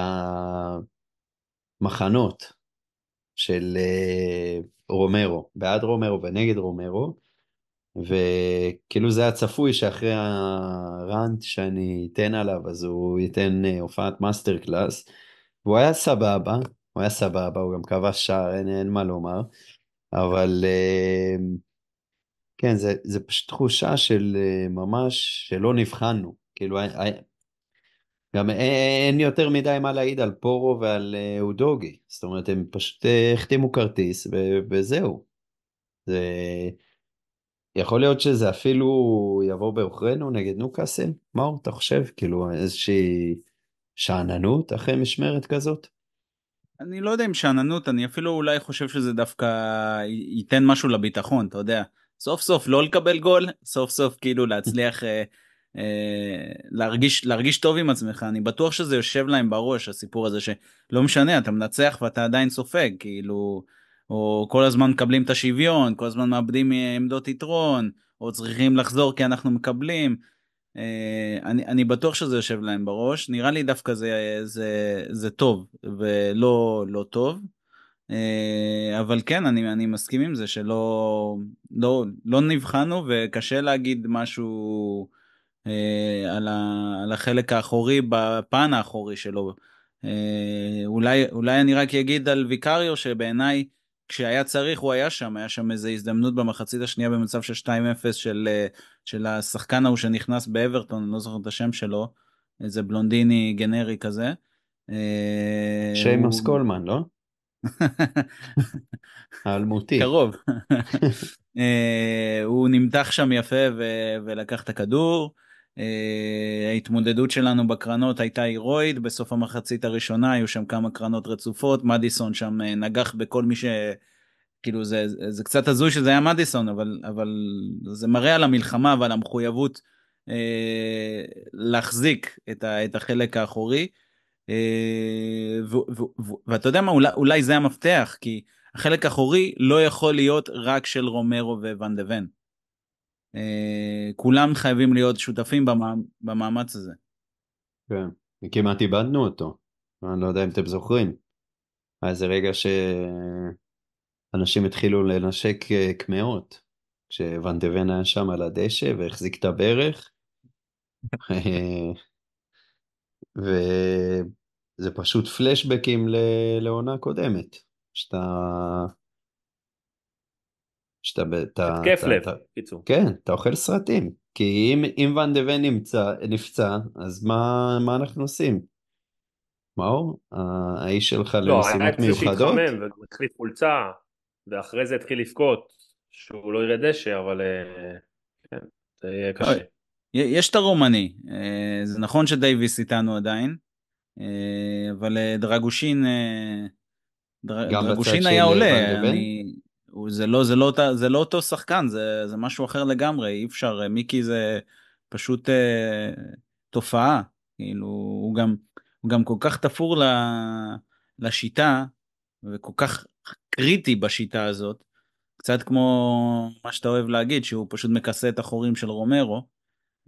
המחנות של אה, רומרו, בעד רומרו ונגד רומרו, וכאילו זה היה צפוי שאחרי ה rant שאני אתן עליו, אז הוא ייתן אה, הופעת masterclass, והוא היה סבבה, הוא היה סבבה, הוא גם כבש שער, אין, אין מה לומר, אבל אה, כן, זה, זה פשוט תחושה של ממש שלא נבחנו, כאילו גם אין, יותר מדי מה להעיד על פורו ועל אה, אודוגי, זאת אומרת הם פשוט אה, החתימו כרטיס וזהו. זה יכול להיות שזה אפילו יבוא בעוכרינו נגד נוקאסל? מאור, אתה חושב? כאילו איזושהי שאננות אחרי משמרת כזאת? אני לא יודע אם שאננות, אני אפילו אולי חושב שזה דווקא ייתן משהו לביטחון, אתה יודע. סוף סוף לא לקבל גול, סוף סוף כאילו להצליח אה, להרגיש, להרגיש טוב עם עצמך. אני בטוח שזה יושב להם בראש, הסיפור הזה שלא משנה, אתה מנצח ואתה עדיין סופג, כאילו, או כל הזמן מקבלים את השוויון, כל הזמן מאבדים אה, עמדות יתרון, או צריכים לחזור כי אנחנו מקבלים. אה, אני, אני בטוח שזה יושב להם בראש, נראה לי דווקא זה, זה, זה טוב ולא לא טוב. אה, אבל כן, אני, אני מסכים עם זה שלא לא, לא נבחנו וקשה להגיד משהו אה, על, ה, על החלק האחורי בפן האחורי שלו. אה, אולי, אולי אני רק אגיד על ויקריו שבעיניי כשהיה צריך הוא היה שם, היה שם איזו הזדמנות במחצית השנייה במצב של 2-0 של, אה, של השחקן ההוא שנכנס באברטון, אני לא זוכר את השם שלו, איזה בלונדיני גנרי כזה. אה, הוא- קולמן, לא? האלמותי. קרוב. אה, הוא נמתח שם יפה ולקח את הכדור. אה, ההתמודדות שלנו בקרנות הייתה הירואית, בסוף המחצית הראשונה היו שם כמה קרנות רצופות, מדיסון שם אה, נגח בכל מי ש... כאילו זה, זה, קצת הזוי שזה היה מדיסון, אבל, אבל זה מראה על המלחמה ועל המחויבות אה, להחזיק את, ה, את החלק האחורי. אה, ו, ו, ו, ואתה יודע מה, אולי, אולי זה המפתח, כי החלק האחורי לא יכול להיות רק של רומרו וואן דה ון. אה, כולם חייבים להיות שותפים במא, במאמץ הזה. כן, וכמעט איבדנו אותו. אני לא יודע אם אתם זוכרים. היה איזה רגע שאנשים התחילו לנשק אה, קמעות, ון היה שם על הדשא והחזיק את הברך. וזה פשוט פלשבקים לעונה קודמת. שאתה... שאתה... התקף לב, קיצור. כן, אתה אוכל סרטים. כי אם, אם ואן דה ון נפצע, אז מה, מה אנחנו עושים? מאור? האיש שלך לא, היה למשימות צריך מיוחדות? שהתחמם והחליף חולצה, ואחרי זה התחיל לבכות שהוא לא ירד דשא, אבל אה, כן, זה יהיה קשה. יש את הרומני, אה, זה נכון שדייוויס איתנו עדיין, אה, אבל דרגושין, דרגושין היה עולה, ואן זה לא, זה לא, זה לא אותו שחקן, זה, זה משהו אחר לגמרי, אי אפשר, מיקי זה פשוט אה, תופעה, כאילו, הוא גם, הוא גם כל כך תפור ל, לשיטה, וכל כך קריטי בשיטה הזאת, קצת כמו מה שאתה אוהב להגיד, שהוא פשוט מכסה את החורים של רומרו.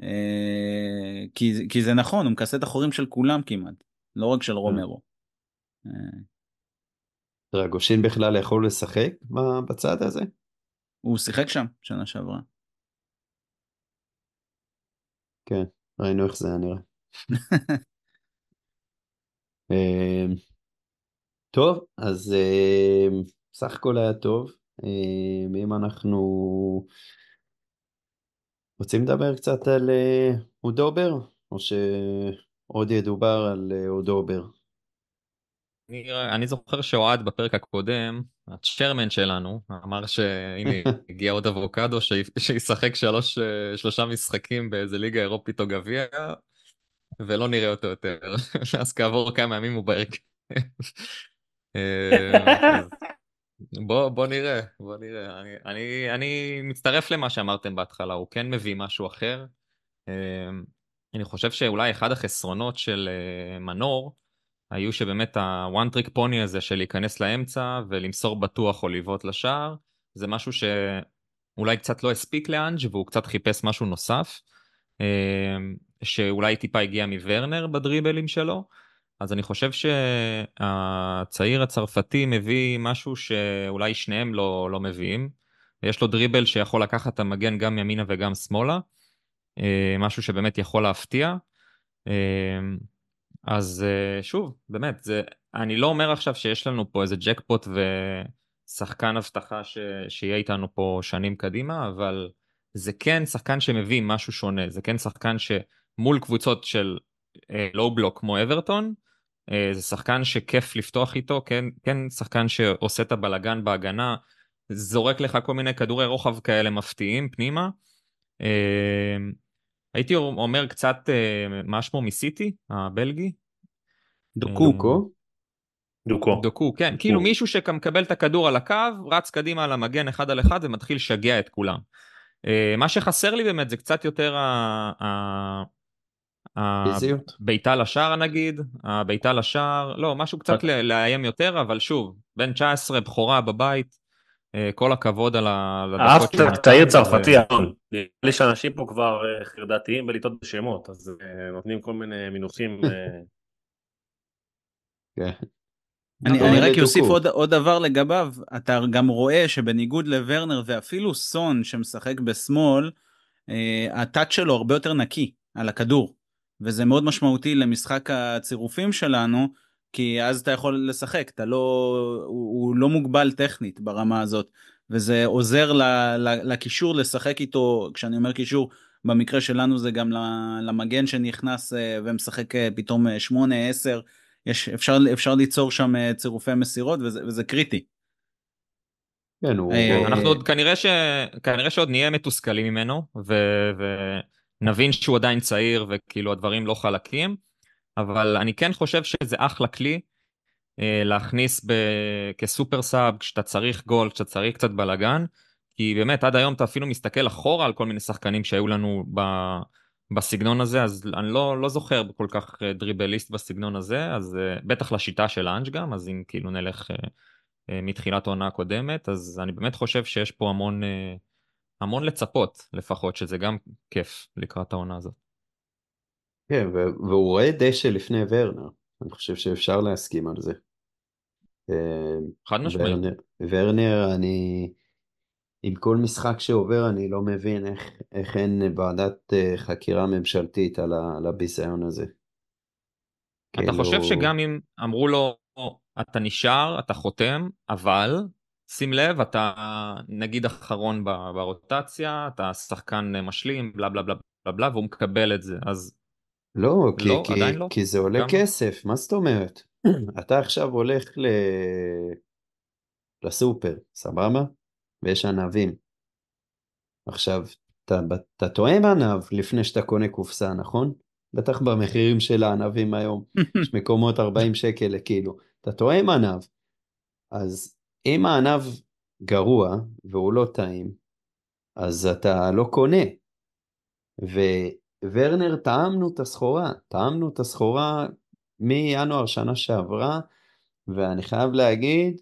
אה, כי, כי זה נכון, הוא מכסה את החורים של כולם כמעט, לא רק של רומרו. אה, דרגושין בכלל יכול לשחק בצד הזה? הוא שיחק שם שנה שעברה. כן, ראינו איך זה היה נראה. אמ, טוב, אז אמ, סך הכל היה טוב. אמ, אם אנחנו רוצים לדבר קצת על אה, אודובר, או שעוד ידובר על אה, אודובר? אני זוכר שאוהד בפרק הקודם, הצ'רמן שלנו, אמר שהנה הגיע עוד אבוקדו שישחק שלוש, שלושה משחקים באיזה ליגה אירופית או גביע, ולא נראה אותו יותר. אז כעבור כמה ימים הוא בהרכב. אה, בוא, בוא נראה, בוא נראה. אני, אני, אני מצטרף למה שאמרתם בהתחלה, הוא כן מביא משהו אחר. אה, אני חושב שאולי אחד החסרונות של אה, מנור, היו שבאמת ה-one trick pony הזה של להיכנס לאמצע ולמסור בטוח או לבעוט לשער, זה משהו שאולי קצת לא הספיק לאנג' והוא קצת חיפש משהו נוסף, שאולי טיפה הגיע מוורנר בדריבלים שלו. אז אני חושב שהצעיר הצרפתי מביא משהו שאולי שניהם לא, לא מביאים. יש לו דריבל שיכול לקחת את המגן גם ימינה וגם שמאלה, אה, משהו שבאמת יכול להפתיע. אה, אז אה, שוב, באמת, זה, אני לא אומר עכשיו שיש לנו פה איזה ג'קפוט ושחקן אבטחה ש, שיהיה איתנו פה שנים קדימה, אבל זה כן שחקן שמביא משהו שונה, זה כן שחקן שמול קבוצות של לואו בלוק כמו אברטון, אה, זה שחקן שכיף לפתוח איתו, כן, כן שחקן שעושה את הבלגן בהגנה, זורק לך כל מיני כדורי רוחב כאלה מפתיעים פנימה. אה, הייתי אומר קצת אה, מה שמו מסיטי, הבלגי. דוקו. דוקו. דוקו, כן, דוקו. כאילו מישהו שמקבל את הכדור על הקו, רץ קדימה על המגן אחד על אחד ומתחיל לשגע את כולם. מה שחסר לי באמת זה קצת יותר פיזיות? בעיטה לשער נגיד, הבעיטה לשער, לא, משהו קצת לאיים יותר, אבל שוב, בן 19, בכורה בבית, אה, כל הכבוד על הדקות שהוא נתן. צעיר צרפתי, אלון. נראה לי שאנשים פה כבר אה, חרדתיים בלטעות בשמות, אז אה, נותנים כל מיני מינוחים. כן. אני רק אוסיף עוד דבר לגביו, אתה גם רואה שבניגוד לוורנר ואפילו סון שמשחק בשמאל, הטאץ' שלו הרבה יותר נקי על הכדור. וזה מאוד משמעותי למשחק הצירופים שלנו, כי אז אתה יכול לשחק, אתה לא, הוא, הוא לא מוגבל טכנית ברמה הזאת, וזה עוזר ל, ל, לקישור לשחק איתו, כשאני אומר קישור, במקרה שלנו זה גם למגן שנכנס אה, ומשחק אה, פתאום 8-10, אה, יש, אפשר, אפשר ליצור שם צירופי מסירות וזה, וזה קריטי. כן, הוא... אנחנו עוד כנראה, ש... כנראה שעוד נהיה מתוסכלים ממנו, ו... ו... נבין שהוא עדיין צעיר וכאילו הדברים לא חלקים, אבל אני כן חושב שזה אחלה כלי אה, להכניס ב... כסופר סאב כשאתה צריך גול, כשאתה צריך קצת בלאגן, כי באמת עד היום אתה אפילו מסתכל אחורה על כל מיני שחקנים שהיו לנו ב... בסגנון הזה, אז אני לא, לא זוכר כל כך אה, דריבליסט בסגנון הזה, אז uh, בטח לשיטה של האנג' גם, אז אם כאילו נלך מתחילת העונה הקודמת, אז אני באמת חושב שיש פה המון... המון לצפות לפחות, שזה גם כיף לקראת העונה הזאת. כן, והוא רואה דשא לפני ורנר, אני חושב שאפשר להסכים על זה. אה, חד משמעית. ורנר, ורנר, אני, עם כל משחק שעובר, אני לא מבין איך, איך אין ועדת אה, חקירה ממשלתית על, ה, על הביזיון הזה. אתה כאילו... חושב שגם אם אמרו לו, אתה נשאר, אתה חותם, אבל שים לב, אתה נגיד אחרון ברוטציה, אתה שחקן משלים, בלה בלה בלה בלה בלה, והוא מקבל את זה, אז... לא, כי, לא, כי, לא. כי זה עולה גם... כסף, מה זאת אומרת? אתה עכשיו הולך ל... לסופר, סבבה? ויש ענבים. עכשיו, אתה, אתה טועם ענב לפני שאתה קונה קופסה, נכון? בטח במחירים של הענבים היום, יש מקומות 40 שקל לקילו. אתה טועם ענב, אז אם הענב גרוע והוא לא טעים, אז אתה לא קונה. וורנר, טעמנו את הסחורה, טעמנו את הסחורה מינואר שנה שעברה, ואני חייב להגיד,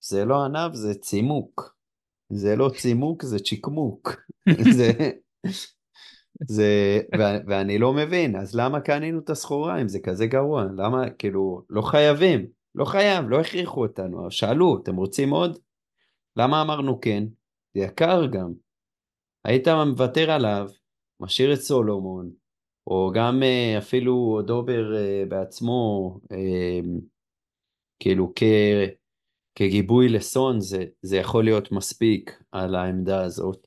זה לא ענב, זה צימוק. זה לא צימוק, זה צ'יקמוק. זה, זה, ו- ואני לא מבין, אז למה קנינו את הסחורה אם זה כזה גרוע? למה, כאילו, לא חייבים. לא חייב, לא הכריחו אותנו, שאלו, אתם רוצים עוד? למה אמרנו כן? זה יקר גם. היית מוותר עליו, משאיר את סולומון, או גם אה, אפילו דובר אה, בעצמו, אה, כאילו כ... כגיבוי לסון זה, זה יכול להיות מספיק על העמדה הזאת,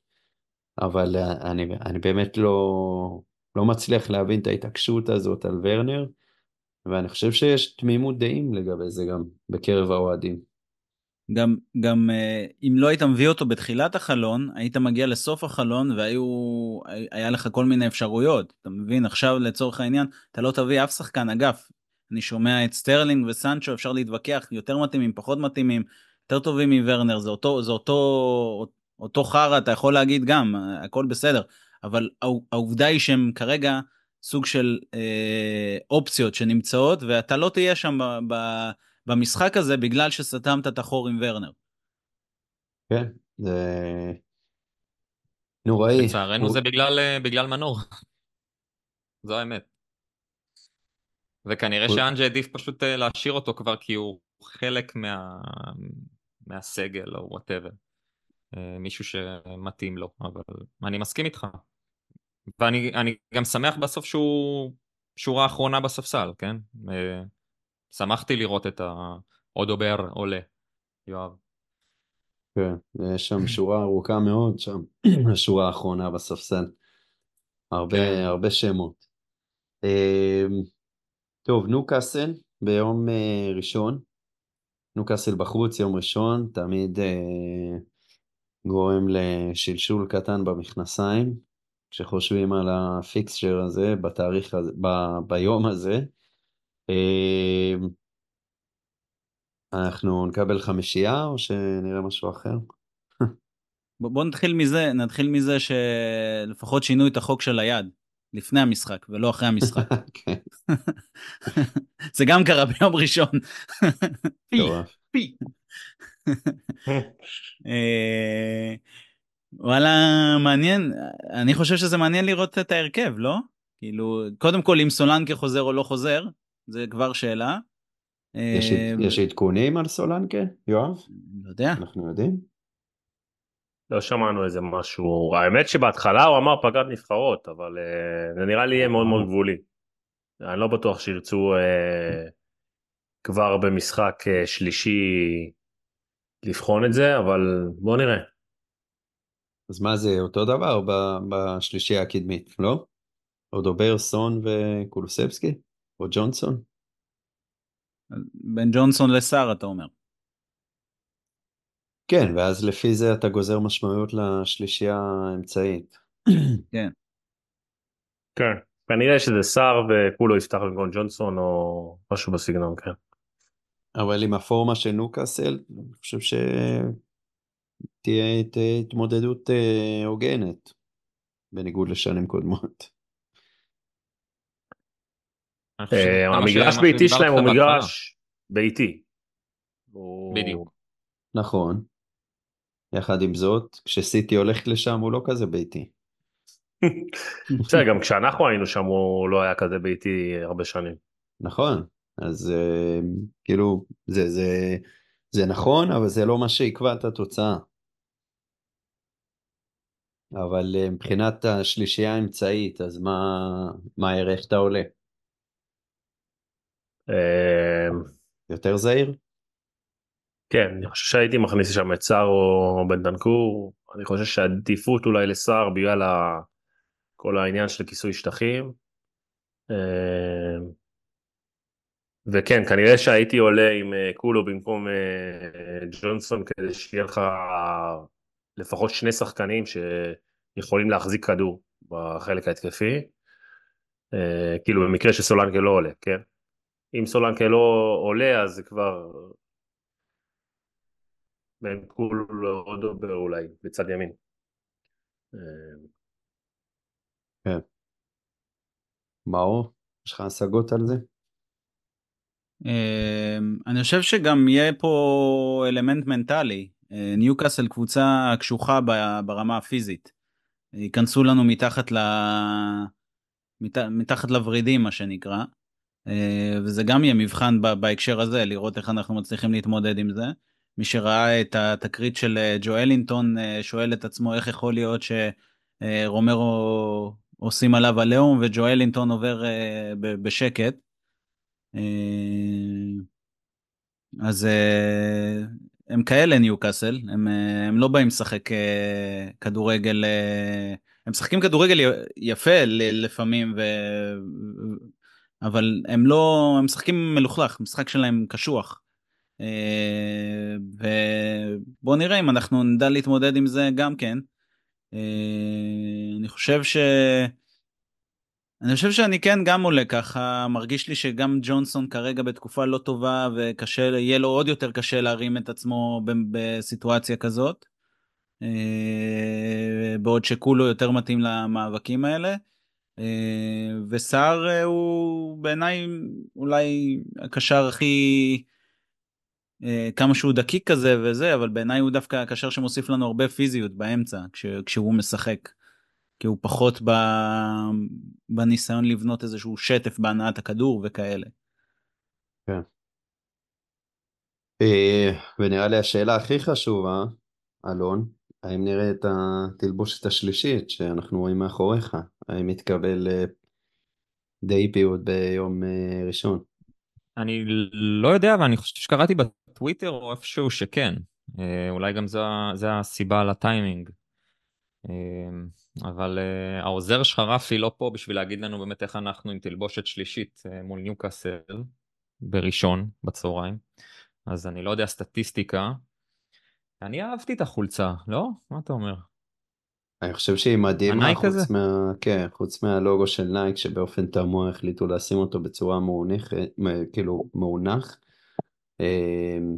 אבל אני, אני באמת לא, לא מצליח להבין את ההתעקשות הזאת על ורנר, ואני חושב שיש תמימות דעים לגבי זה גם בקרב האוהדים. גם, גם אה, אם לא היית מביא אותו בתחילת החלון, היית מגיע לסוף החלון והיו, היה לך כל מיני אפשרויות. אתה מבין, עכשיו לצורך העניין, אתה לא תביא אף שחקן אגף. אני שומע את סטרלינג וסנצ'ו, אפשר להתווכח, יותר מתאימים, פחות מתאימים, יותר טובים מוורנר, זה אותו, זה אותו, אותו חרא, אתה יכול להגיד גם, הכל בסדר. אבל העובדה היא שהם כרגע סוג של אה, אופציות שנמצאות, ואתה לא תהיה שם ב, ב, במשחק הזה בגלל שסתמת את החור עם ורנר. כן, זה נוראי. לצערנו הוא... זה בגלל, אה, בגלל מנור. זו האמת. וכנראה הוא... שאנג'י העדיף פשוט אה, להשאיר אותו כבר כי הוא חלק מה... מהסגל או whatever. אה, מישהו שמתאים לו, אבל אני מסכים איתך. ואני גם שמח בסוף שהוא שורה אחרונה בספסל, כן? שמחתי לראות את האודובר עולה, יואב. כן, יש שם שורה ארוכה מאוד שם, השורה האחרונה בספסל. הרבה, כן. הרבה שמות. אמ, טוב, נוקאסל ביום אה, ראשון. נוקאסל בחוץ, יום ראשון, תמיד אה, גורם לשלשול קטן במכנסיים, כשחושבים על הפיקסצ'ר הזה, בתאריך הזה, ב, ביום הזה. אמ, אנחנו נקבל חמישייה או שנראה משהו אחר? בוא נתחיל מזה, נתחיל מזה שלפחות שינו את החוק של היד לפני המשחק ולא אחרי המשחק. כן. זה גם קרה ביום ראשון. פי, פי. אה, וואלה, מעניין, אני חושב שזה מעניין לראות את ההרכב, לא? כאילו, קודם כל אם סולנקה חוזר או לא חוזר, זה כבר שאלה. יש, אה, עדכונים על סולנקה, יואב? לא יודע. אנחנו יודעים? לא שמענו איזה משהו, האמת שבהתחלה הוא אמר פגרת נבחרות, אבל uh, זה נראה לי יהיה מאוד מאוד גבולי. אני לא בטוח שירצו uh, כבר במשחק uh, שלישי לבחון את זה, אבל בוא נראה. אז מה זה, אותו דבר בשלישייה הקדמית, לא? עוד עובר סון וקולוסבסקי? או ג'ונסון? בין ג'ונסון לסער אתה אומר. כן, ואז לפי זה אתה גוזר משמעויות לשלישייה האמצעית. כן. כן, כנראה שזה סער וכולו יפתח במקום ג'ונסון או משהו בסגנון, כן. אבל עם הפורמה של נוקאסל, אני חושב שתהיה התמודדות אה, הוגנת, בניגוד לשנים קודמות. אה, המגרש ביתי שלהם הוא מגרש ביתי. בדיוק. נכון. יחד עם זאת, כשסיטי הולכת לשם הוא לא כזה ביתי. בסדר, גם כשאנחנו היינו שם הוא לא היה כזה ביתי הרבה שנים. נכון, אז uh, כאילו זה, זה, זה נכון, אבל זה לא מה שיקבע את התוצאה. אבל מבחינת השלישייה האמצעית, אז מה, מה הערך אתה עולה? אמ, יותר זהיר? כן, אני חושב שהייתי מכניס שם את סער או בן דנקור, אני חושב שהעדיפות אולי לסער בגלל כל העניין של כיסוי שטחים. אמ, וכן, כנראה שהייתי עולה עם אה, קולו במקום אה, ג'ונסון כדי שיהיה לך לפחות שני שחקנים שיכולים להחזיק כדור בחלק ההתקפי. אה, כאילו במקרה שסולנקה לא עולה, כן? אם סולנקה לא עולה אז זה כבר בין כול עוד אולי בצד ימין. כן. מאור, יש לך השגות על זה? אמ, אני חושב שגם יהיה פה אלמנט מנטלי. אה, ניוקאסל קבוצה קשוחה ברמה הפיזית. ייכנסו לנו מתחת ל... מתחת לוורידים מה שנקרא. אה, וזה גם יהיה מבחן בהקשר הזה, לראות איך אנחנו מצליחים להתמודד עם זה. מי שראה את התקרית של אה, ג'ואלינטון אה, שואל את עצמו איך יכול להיות שרומרו עושים עליו עליהום וג'ואלינטון עובר בשקט. אז הם כאלה ניוקאסל, הם, הם לא באים לשחק כדורגל, הם משחקים כדורגל יפה לפעמים, ו... אבל הם לא, הם משחקים מלוכלך, משחק שלהם קשוח. אה, ובוא נראה אם אנחנו נדע להתמודד עם זה גם כן. אה, אני חושב ש... אני חושב שאני כן גם עולה ככה, מרגיש לי שגם ג'ונסון כרגע בתקופה לא טובה וקשה, יהיה לו עוד יותר קשה להרים את עצמו בסיטואציה כזאת. אה, בעוד שכולו יותר מתאים למאבקים האלה. וסער הוא בעיניי אולי הקשר הכי אה, כמה שהוא דקיק כזה וזה, אבל בעיניי הוא דווקא הקשר שמוסיף לנו הרבה פיזיות באמצע, כש, כשהוא משחק. כי הוא פחות ב... בניסיון לבנות איזשהו שטף בהנעת הכדור וכאלה. כן. אה, ונראה לי השאלה הכי חשובה, אלון, האם נראה את התלבושת השלישית שאנחנו רואים מאחוריך? האם יתקבל אה, די פיוט ביום ראשון? אני לא יודע, אבל אני חושב שקראתי בטוויטר או איפשהו שכן. אה, אולי גם זו, זו הסיבה לטיימינג. אה, אבל אה, העוזר שלך רפי לא פה בשביל להגיד לנו באמת איך אנחנו עם תלבושת שלישית מול ניוקאסל בראשון בצהריים. אז אני לא יודע סטטיסטיקה. אני אהבתי את החולצה, לא? מה אתה אומר? אני חושב שהיא מדהימה, חוץ, מה, כן, חוץ מהלוגו של נייק, שבאופן תמוה החליטו לשים אותו בצורה מאונכת, כאילו מאונח. אמ,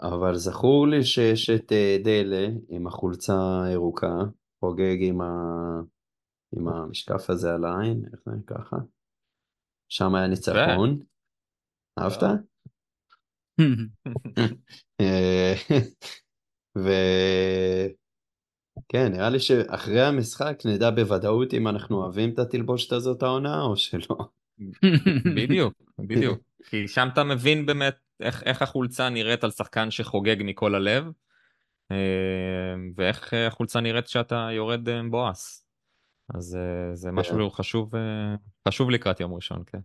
אבל זכור לי שיש את אה, דלה עם החולצה הירוקה, חוגג עם, ה... עם המשקף הזה על העין, איך זה ככה? שם היה ניצחון. אהבת? אה, ו... כן, נראה לי שאחרי המשחק נדע בוודאות אם אנחנו אוהבים את התלבושת הזאת העונה או שלא. בדיוק, בדיוק. כי שם אתה מבין באמת איך, איך החולצה נראית על שחקן שחוגג מכל הלב, אה, ואיך החולצה נראית כשאתה יורד מבואס. אה, אז זה משהו כן. חשוב, חשוב לקראת יום ראשון, כן.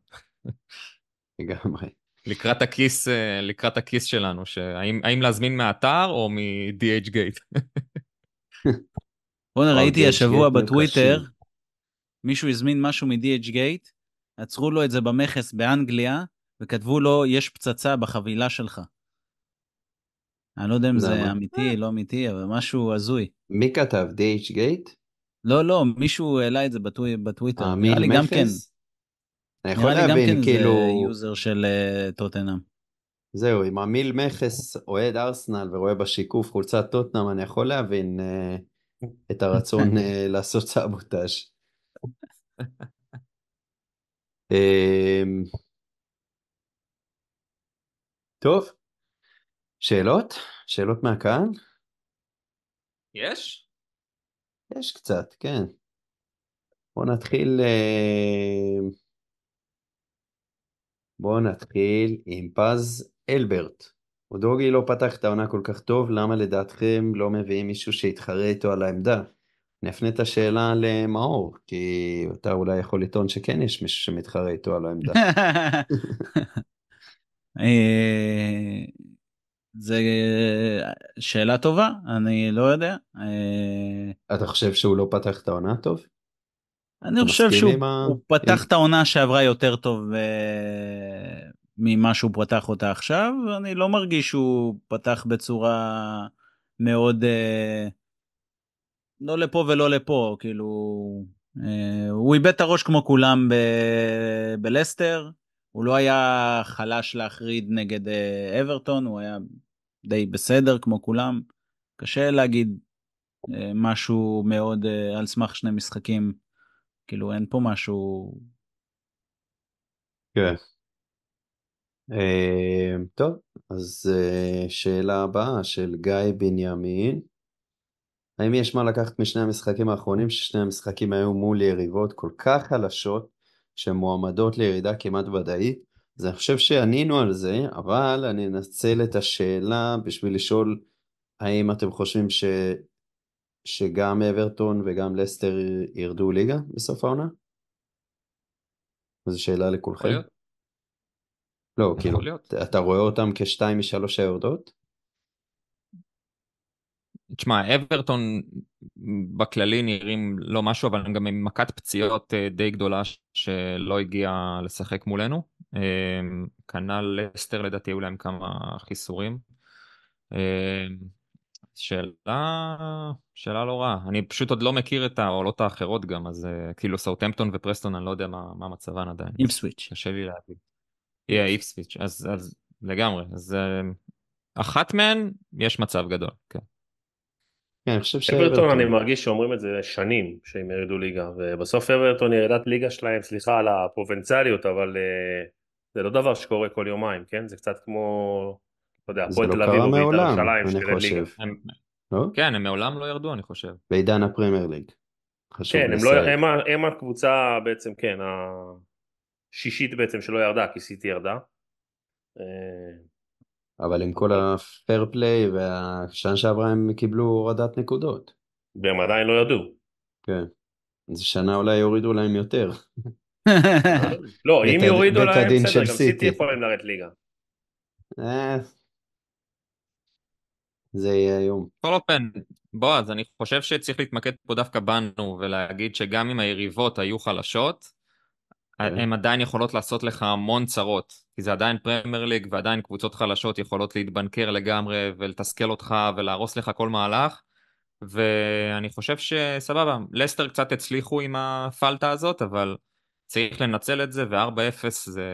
לגמרי. לקראת הכיס, לקראת הכיס שלנו, שהאם להזמין מהאתר או מ-DH גייט. בוא'נה, ראיתי השבוע בטוויטר, מישהו הזמין משהו מ-DH גייט, עצרו לו את זה במכס באנגליה, וכתבו לו, יש פצצה בחבילה שלך. אני לא יודע אם זה אמיתי, לא אמיתי, אבל משהו הזוי. מי כתב? DH גייט? לא, לא, מישהו העלה את זה בטוויטר. אה, נראה לי גם כן. אני יכול להבין, כאילו... נראה לי גם כן זה יוזר של אה, טוטנאם. זהו, אם המיל מכס אוהד ארסנל ורואה בשיקוף חולצת טוטנאם, אני יכול להבין אה, את הרצון אה, לעשות סבוטאז'. אמ, טוב, שאלות? שאלות מהקהל? יש? יש קצת, כן. בואו נתחיל... אה, בואו נתחיל עם פז אלברט. אודוגי לא פתח את העונה כל כך טוב, למה לדעתכם לא מביאים מישהו שיתחרה איתו על העמדה? אני אפנה את השאלה למאור, כי אתה אולי יכול לטעון שכן יש מישהו שמתחרה איתו על העמדה. אה, זה שאלה טובה, אני לא יודע. אה, אתה חושב שהוא לא פתח את העונה טוב? אני חושב שהוא ה... פתח את העונה שעברה יותר טוב אה, ממה שהוא פתח אותה עכשיו, ואני לא מרגיש שהוא פתח בצורה מאוד... לא לפה ולא לפה, כאילו... הוא איבד את הראש כמו כולם ב- בלסטר, הוא לא היה חלש להחריד נגד אה, אברטון, הוא היה די בסדר כמו כולם. קשה להגיד אה, משהו מאוד אה, על סמך שני משחקים, כאילו אין פה משהו... כן. טוב, אז שאלה הבאה של גיא בנימין. האם יש מה לקחת משני המשחקים האחרונים, ששני המשחקים היו מול יריבות כל כך חלשות, שמועמדות לירידה כמעט ודאית, אז אני חושב שענינו על זה, אבל אני אנצל את השאלה בשביל לשאול האם אתם חושבים ש... שגם אברטון וגם לסטר ירדו ליגה בסוף העונה? זו שאלה לכולכם. לא, כאילו, אתה רואה אותם כשתיים משלוש היורדות? תשמע, אברטון בכללי נראים לא משהו, אבל הם גם עם מכת פציעות אה, די גדולה שלא הגיעה לשחק מולנו. אה, כנ"ל לסטר לדעתי היו להם כמה חיסורים. אה, שאלה, שאלה לא רעה. אני פשוט עוד לא מכיר את העולות האחרות גם, אז כאילו סאוטמפטון ופרסטון, אני לא יודע מה, מה מצבן עדיין. איפסוויץ'. קשה לי להגיד. יהיה איפסוויץ', אז, אז לגמרי. אז אחת מהן, יש מצב גדול, כן. כן, אני חושב שאברטון אני מרגיש שאומרים את זה שנים שהם ירדו ליגה ובסוף אברטון ירדת ליגה שלהם סליחה על הפרובינציאליות אבל uh, זה לא דבר שקורה כל יומיים כן זה קצת כמו אתה יודע הפועל לא תל אביב או בית"ר ירושלים? כן הם מעולם לא ירדו אני חושב. בעידן הפרמייר ליג. כן הם, לא, הם, הם הקבוצה בעצם כן השישית בעצם שלא ירדה כי סיטי ירדה. אה, אבל עם כל הפייר פליי והשנה שעברה הם קיבלו הורדת נקודות. והם עדיין לא ידעו. כן. אז שנה אולי יורידו להם יותר. לא, אם יורידו להם, בסדר, גם סיטי יכולים לרדת ליגה. זה יהיה היום. בכל אופן, בועז, אני חושב שצריך להתמקד פה דווקא בנו ולהגיד שגם אם היריבות היו חלשות, כן. הן עדיין יכולות לעשות לך המון צרות, כי זה עדיין פרמייר ליג ועדיין קבוצות חלשות יכולות להתבנקר לגמרי ולתסכל אותך ולהרוס לך כל מהלך ואני חושב שסבבה, לסטר קצת הצליחו עם הפלטה הזאת אבל צריך לנצל את זה ו-4-0 זה,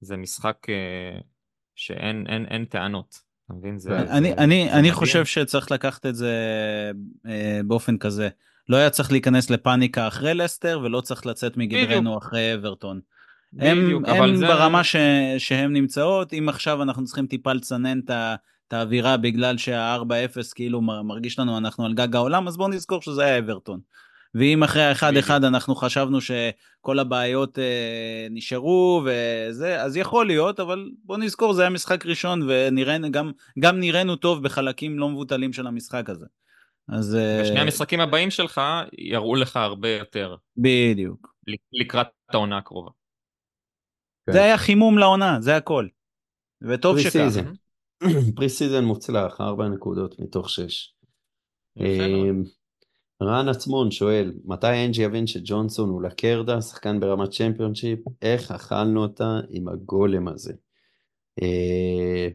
זה משחק אה, שאין אין, אין טענות, אתה מבין? זה, אני, זה, אני, זה אני חושב שצריך לקחת את זה אה, באופן כזה. לא היה צריך להיכנס לפאניקה אחרי לסטר ולא צריך לצאת מגדרנו אחרי אברטון. הם, הם זה... ברמה ש, שהם נמצאות, אם עכשיו אנחנו צריכים טיפה לצנן את האווירה בגלל שה-4-0 כאילו מרגיש לנו אנחנו על גג העולם, אז בואו נזכור שזה היה אברטון. ואם אחרי ה-1-1 אנחנו חשבנו שכל הבעיות אה, נשארו וזה, אז יכול להיות, אבל בואו נזכור, זה היה משחק ראשון ונראינו, גם, גם נראינו טוב בחלקים לא מבוטלים של המשחק הזה. אז... ושני אה... המשחקים הבאים שלך יראו לך הרבה יותר. בדיוק. לקראת העונה הקרובה. כן. זה היה חימום לעונה, זה הכל. וטוב שכך. pre-season מוצלח, 4 נקודות מתוך 6. רן עצמון שואל, מתי אנג'י יבין שג'ונסון הוא לקרדה, שחקן ברמת צ'מפיונשיפ, איך אכלנו אותה עם הגולם הזה? אה,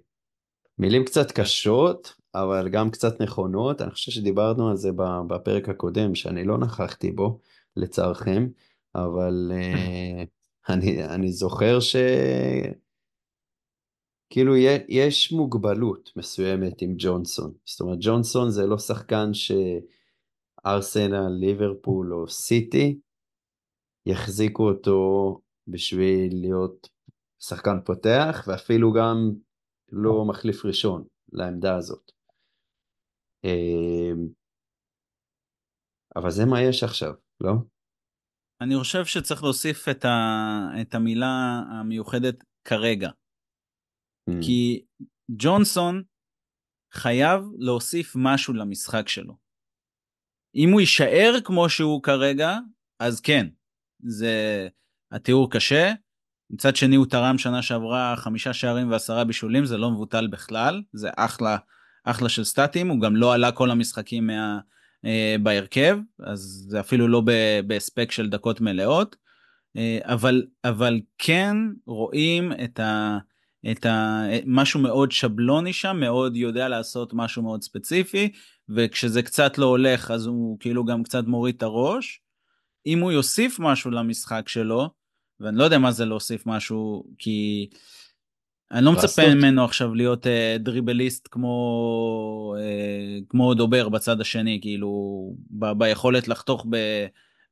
מילים קצת קשות, אבל גם קצת נכונות. אני חושב שדיברנו על זה בפרק הקודם, שאני לא נכחתי בו, לצערכם, אבל uh, אני, אני זוכר ש... כאילו יש מוגבלות מסוימת עם ג'ונסון. זאת אומרת, ג'ונסון זה לא שחקן שארסנל, ליברפול או סיטי יחזיקו אותו בשביל להיות שחקן פותח, ואפילו גם לא מחליף ראשון לעמדה הזאת. אמ, אבל זה מה יש עכשיו, לא? אני חושב שצריך להוסיף את, ה, את המילה המיוחדת כרגע. Mm. כי ג'ונסון חייב להוסיף משהו למשחק שלו. אם הוא יישאר כמו שהוא כרגע, אז כן, זה התיאור קשה. מצד שני הוא תרם שנה שעברה חמישה שערים ועשרה בישולים, זה לא מבוטל בכלל, זה אחלה אחלה של סטטים, הוא גם לא עלה כל המשחקים מה, אה, בהרכב, אז זה אפילו לא בהספק של דקות מלאות, אה, אבל, אבל כן רואים את ה... את ה... משהו מאוד שבלוני שם, מאוד יודע לעשות משהו מאוד ספציפי, וכשזה קצת לא הולך אז הוא כאילו גם קצת מוריד את הראש. אם הוא יוסיף משהו למשחק שלו, ואני לא יודע מה זה להוסיף משהו, כי אני לא מצפה ממנו עכשיו להיות uh, דריבליסט כמו, uh, כמו דובר בצד השני, כאילו, ב, ביכולת לחתוך ב,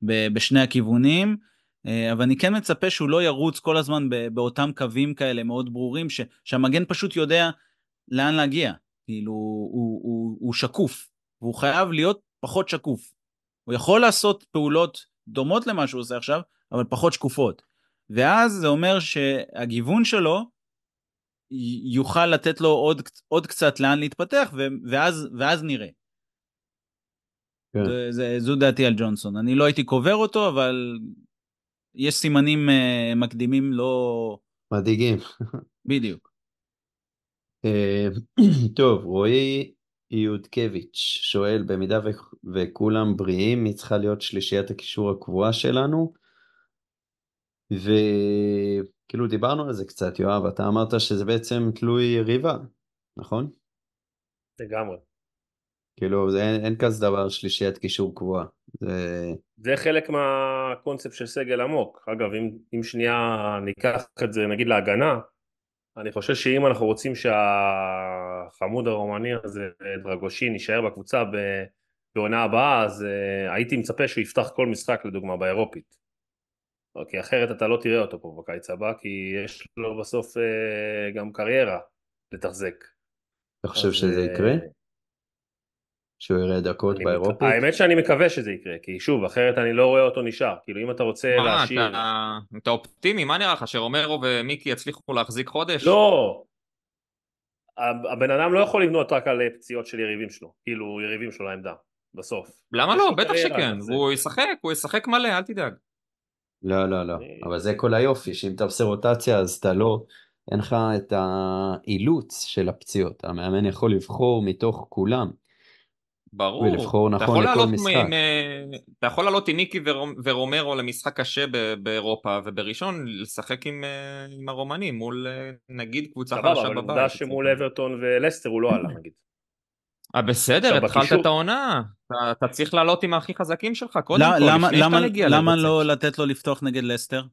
ב, בשני הכיוונים, uh, אבל אני כן מצפה שהוא לא ירוץ כל הזמן ב, באותם קווים כאלה מאוד ברורים, ש, שהמגן פשוט יודע לאן להגיע, כאילו, הוא, הוא, הוא, שקוף, והוא חייב להיות פחות שקוף. הוא יכול לעשות פעולות דומות למה שהוא עושה עכשיו, אבל פחות שקופות. ואז זה אומר שהגיוון שלו, יוכל לתת לו עוד, עוד קצת לאן להתפתח, ואז, ואז נראה. כן. זה, זה, זו דעתי על ג'ונסון. אני לא הייתי קובר אותו, אבל יש סימנים uh, מקדימים לא... מדאיגים. בדיוק. Uh, טוב, רועי יודקביץ' שואל, במידה וכולם בריאים, מי צריכה להיות שלישיית הקישור הקבועה שלנו? וכאילו דיברנו על זה קצת, יואב, אתה אמרת שזה בעצם תלוי יריבה, נכון? לגמרי. כאילו, זה, אין, אין כזה דבר שלישיית קישור קבועה. זה... זה חלק מהקונספט של סגל עמוק. אגב, אם, אם שנייה ניקח את זה נגיד להגנה, אני חושב שאם אנחנו רוצים שהחמוד הרומני הזה, דרגושין, יישאר בקבוצה בעונה הבאה, אז uh, הייתי מצפה שהוא יפתח כל משחק לדוגמה באירופית. כי אחרת אתה לא תראה אותו פה בקיץ הבא, כי יש לו בסוף uh, גם קריירה לתחזק. אתה חושב שזה יקרה? שהוא יראה דקות באירופית? האמת שאני מקווה שזה יקרה, כי שוב, אחרת אני לא רואה אותו נשאר. כאילו אם אתה רוצה מה, להשאיר... אתה, אתה אופטימי? מה נראה לך, שרומרו ומיקי יצליחו להחזיק חודש? לא! הבן אדם לא יכול לבנות רק על פציעות של יריבים שלו, כאילו יריבים שלו לעמדה, בסוף. למה לא? בטח שכן, זה- הוא ישחק, הוא ישחק מלא, אל תדאג. לא, לא, לא. אני- אבל זה כל היופי, שאם אתה עושה רוטציה אז אתה לא, אין לך את האילוץ של הפציעות. המאמן יכול לבחור מתוך כולם. ברור. ולבחור נכון יכול לכל משחק. עם, אה, אתה יכול לעלות עם מיקי ורומ- ורומרו למשחק קשה ב- באירופה, ובראשון לשחק עם, אה, עם הרומנים מול אה, נגיד קבוצה סבבה, חלשה אבל בבית. עובדה שמול אברטון ולסטר הוא לא עלה נגיד. אה, בסדר, התחלת את העונה. אתה- אתה צריך לעלות עם הכי חזקים שלך, קודם למה- כל, לפני שאתה מגיע למה. לא לתת לו לפתוח נגד לסטר?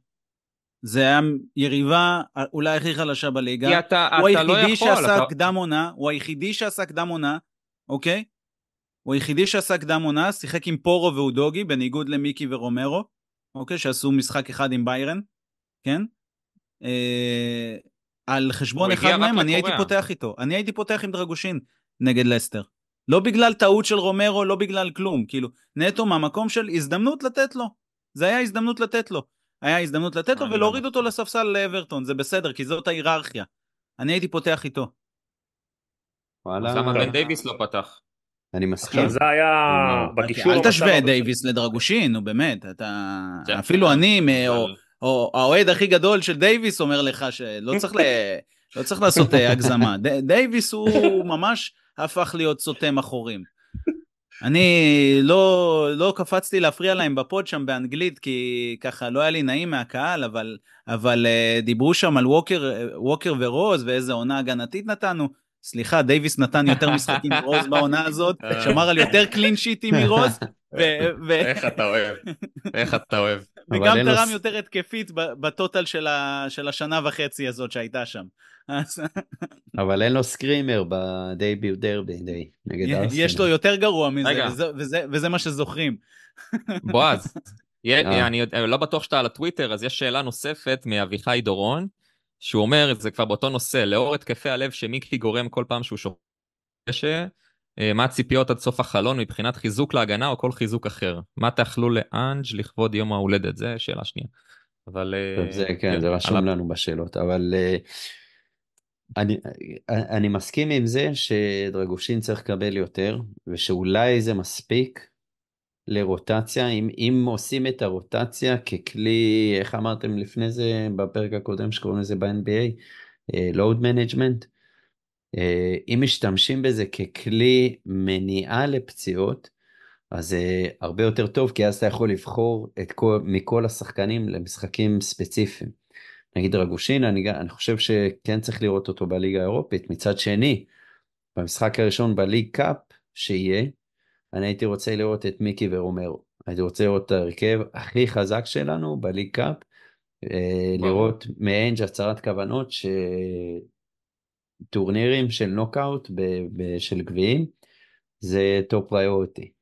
זה היה יריבה אולי הכי חלשה בליגה. כי אתה, הוא אתה לא היחידי יכול. שעשה אתה... קדם עונה, הוא היחידי שעשה קדם עונה, אוקיי? הוא היחידי שעשה קדם עונה, שיחק עם פורו ואודוגי, בניגוד למיקי ורומרו, אוקיי? שעשו משחק אחד עם ביירן, כן? אה, על חשבון אחד מהם, אני הייתי. פותח איתו. אני הייתי פותח עם דרגושין נגד לסטר. לא בגלל טעות של רומרו, לא בגלל כלום. כאילו, נטו מהמקום של הזדמנות לתת לו. זה היה הזדמנות לתת לו. היה הזדמנות לתת לו אני ולהוריד לא אותו לספסל לאברטון, זה בסדר, כי זאת ההיררכיה. אני הייתי פותח איתו. וואלה, טוב. בן דייוויס לא פתח? אני מסכים. עכשיו זה היה בקישור... אל תשווה את דייוויס לדרגושין, נו באמת, אתה... זה- אפילו אני, מ- או- האוהד הכי גדול של דייוויס אומר לך שלא צריך, ל... לא צריך לעשות אה, הגזמה. דייוויס הוא ממש הפך להיות סותם אחורים. אני לא, לא קפצתי להפריע להם ב pod שם באנגלית, כי ככה לא היה לי נעים מהקהל, אבל, אבל אה, דיברו שם על ווקר, אה, ווקר ורוז ואיזה עונה הגנתית נתנו. סליחה, דייוויס נתן יותר משחקים מרוז בעונה הזאת, שמר על יותר clean sheet ים מרוז, ו- ו- איך אתה אוהב, איך אתה אוהב. וגם תרם יותר התקפית ב- ב total של, ה, של השנה וחצי הזאת שהייתה שם. אבל אין לו screamer ב debut derby נגד ארסנל. יש לו יותר גרוע מזה. וזה, וזה, וזה מה שזוכרים. בועז, אה. אני לא בטוח שאתה על הטוויטר, אז יש שאלה נוספת מאביחי דורון, שהוא אומר, זה כבר באותו נושא, לאור התקפי הלב שמיקי גורם כל פעם שהוא שוקש, מה הציפיות עד סוף החלון מבחינת חיזוק להגנה או כל חיזוק אחר? מה תאכלו לאנג' לכבוד יום ההולדת? זה שאלה שנייה. אבל... אה, טוב, זה כן, זה על רשום ה- לנו בשאלות, אבל אה, אני, אה, אני מסכים עם זה שדרגושין צריך לקבל יותר, ושאולי זה מספיק לרוטציה, אם, אם עושים את הרוטציה ככלי, איך אמרתם לפני זה בפרק הקודם שקוראים לזה ב-NBA, אה, load management, אה, אם משתמשים בזה ככלי מניעה לפציעות, אז זה הרבה יותר טוב, כי אז אתה יכול לבחור את כל, מכל השחקנים למשחקים ספציפיים. נגיד רגושין, אני, אני חושב שכן צריך לראות אותו בליגה האירופית. מצד שני, במשחק הראשון בליג קאפ שיהיה, אני הייתי רוצה לראות את מיקי ורומרו. הייתי רוצה לראות את ההרכב הכי חזק שלנו בליג קאפ, אה. לראות מעין הצהרת כוונות שטורנירים של נוקאוט של גביעים, זה top priority.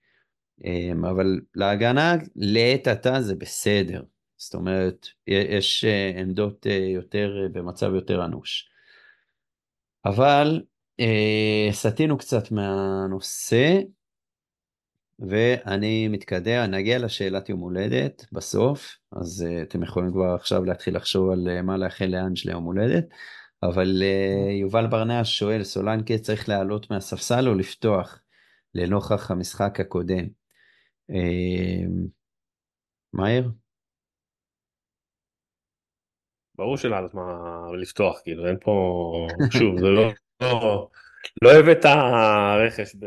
אמ, אבל להגנה לעת עתה זה בסדר. זאת אומרת, יש אה, עמדות אה, יותר, במצב יותר אנוש. אבל סטינו קצת מהנושא, ואני מתקדם, נגיע לשאלת יום הולדת בסוף, אז אה, אתם יכולים כבר עכשיו להתחיל לחשוב על אה, מה לאחל לאנג' ליום הולדת. אבל אה, יובל ברנע שואל, סולנקה צריך לעלות מהספסל או לפתוח לנוכח המשחק הקודם? אה, מאיר? ברור שלעלות מה לפתוח, כאילו, אין פה... שוב, זה לא... לא- לא אוהב את הרכש, ב...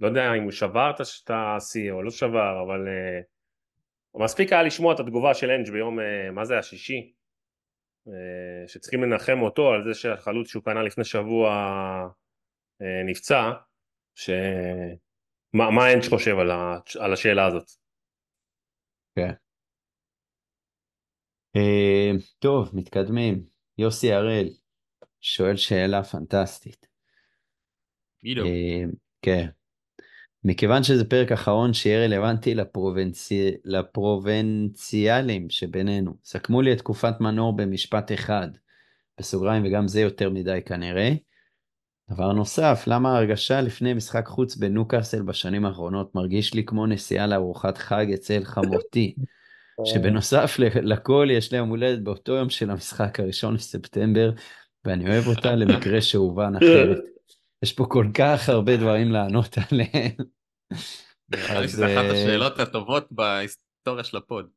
לא יודע אם הוא שבר את השיא או לא שבר, אבל uh, מספיק היה לשמוע את התגובה של אנג' ביום, uh, מה זה השישי, uh, שצריכים לנחם אותו על זה שהחלוץ שהוא קנה לפני שבוע נפצע, ש... מה, מה אנג' חושב על, ה... על השאלה הזאת? כן. Uh, טוב, מתקדמים. יוסי הראל שואל שאלה פנטסטית. עידו. אה, כן. מכיוון שזה פרק אחרון שיהיה רלוונטי לפרובנצי... לפרובנציאלים שבינינו, סכמו לי את תקופת מנור במשפט אחד, בסוגריים וגם זה יותר מדי כנראה. דבר נוסף, למה ההרגשה לפני משחק חוץ בנוקאסל בשנים האחרונות מרגיש לי כמו נסיעה לארוחת חג אצל חמותי, שבנוסף לכל יש לי יום הולדת באותו יום של המשחק הראשון לספטמבר, ואני אוהב אותה למקרה שהובן אחרת. יש פה כל כך הרבה דברים לענות עליהם. נראה לי שזו אחת אה, השאלות הטובות בהיסטוריה של הפוד.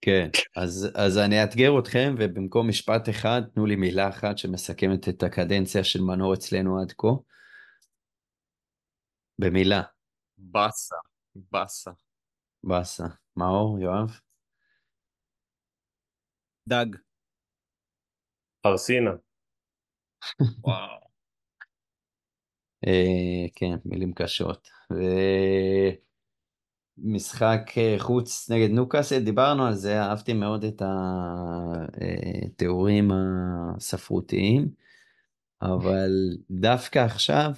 כן, אז, אז אני אאתגר אתכם, ובמקום משפט אחד, תנו לי מילה אחת שמסכמת את הקדנציה של מנור אצלנו עד כה. במילה, באסה, באסה. באסה. מאור, יואב? דג. ארסינה. וואו. אה, כן, מילים קשות. ומשחק אה, חוץ נגד נוקאסל, דיברנו על זה, אהבתי מאוד את התיאורים הספרותיים, אבל דווקא עכשיו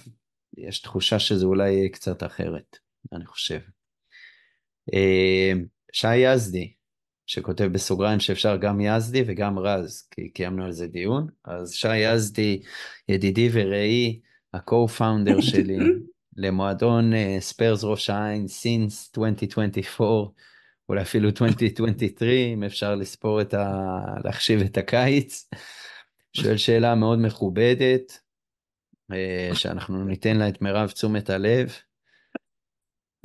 יש תחושה שזה אולי יהיה קצת אחרת, אני חושב. אה, שי יזדי, שכותב בסוגריים שאפשר גם יזדי וגם רז, כי קיימנו על זה דיון, אז שי יזדי, ידידי ורעי, ה-co-founder שלי למועדון ספיירס ראש העין סינס 2024, אולי אפילו 2023, אם אפשר לספור את ה... להחשיב את הקיץ. שואל שאלה מאוד מכובדת, אה, שאנחנו ניתן לה את מירב תשומת הלב.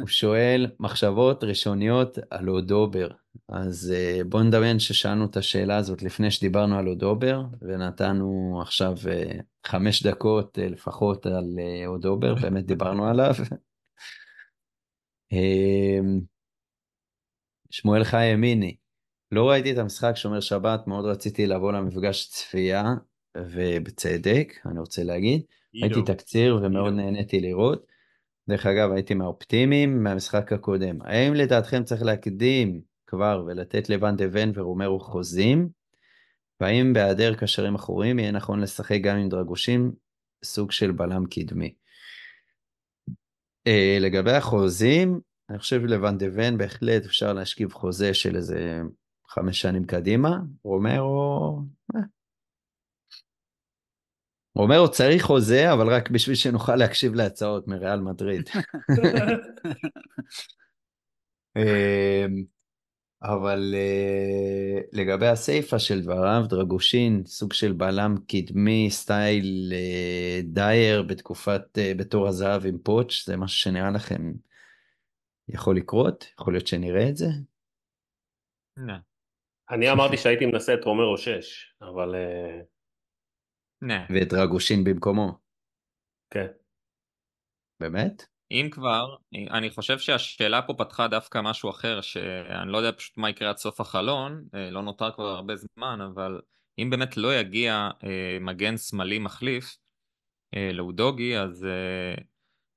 הוא שואל מחשבות ראשוניות על אודובר. אז uh, בוא נדמיין ששאלנו את השאלה הזאת לפני שדיברנו על אודובר, ונתנו עכשיו חמש דקות uh, לפחות על uh, אודובר, באמת דיברנו עליו. uh, שמואל חי ימיני, לא ראיתי את המשחק שומר שבת, מאוד רציתי לבוא למפגש צפייה, ובצדק, אני רוצה להגיד. ראיתי תקציר ומאוד נהניתי לראות. דרך אגב, הייתי מהאופטימיים מהמשחק הקודם. האם לדעתכם צריך להקדים כבר ולתת לבן דבן ורומרו חוזים? והאם בהיעדר קשרים אחורים יהיה נכון לשחק גם עם דרגושים סוג של בלם קדמי? Uh, לגבי החוזים, אני חושב לבן דבן בהחלט אפשר להשכיב חוזה של איזה חמש שנים קדימה. רומרו, אה, הוא צריך חוזה, אבל רק בשביל שנוכל להקשיב להצעות מריאל מדריד. אבל uh, לגבי הסיפה של דבריו, דרגושין, סוג של בלם קדמי, סטייל uh, דייר בתקופת, uh, בתור הזהב עם פוטש, זה משהו שנראה לכם יכול לקרות? יכול להיות שנראה את זה? אני אמרתי שהייתי מנסה את רומרו 6, אבל... Uh... ואת רגושין במקומו. כן. באמת? אם כבר, אני חושב שהשאלה פה פתחה דווקא משהו אחר, שאני לא יודע פשוט מה יקרה עד סוף החלון, אה, לא נותר כבר הרבה זמן, אבל אם באמת לא יגיע אה, מגן שמאלי מחליף אה, לאודוגי, אז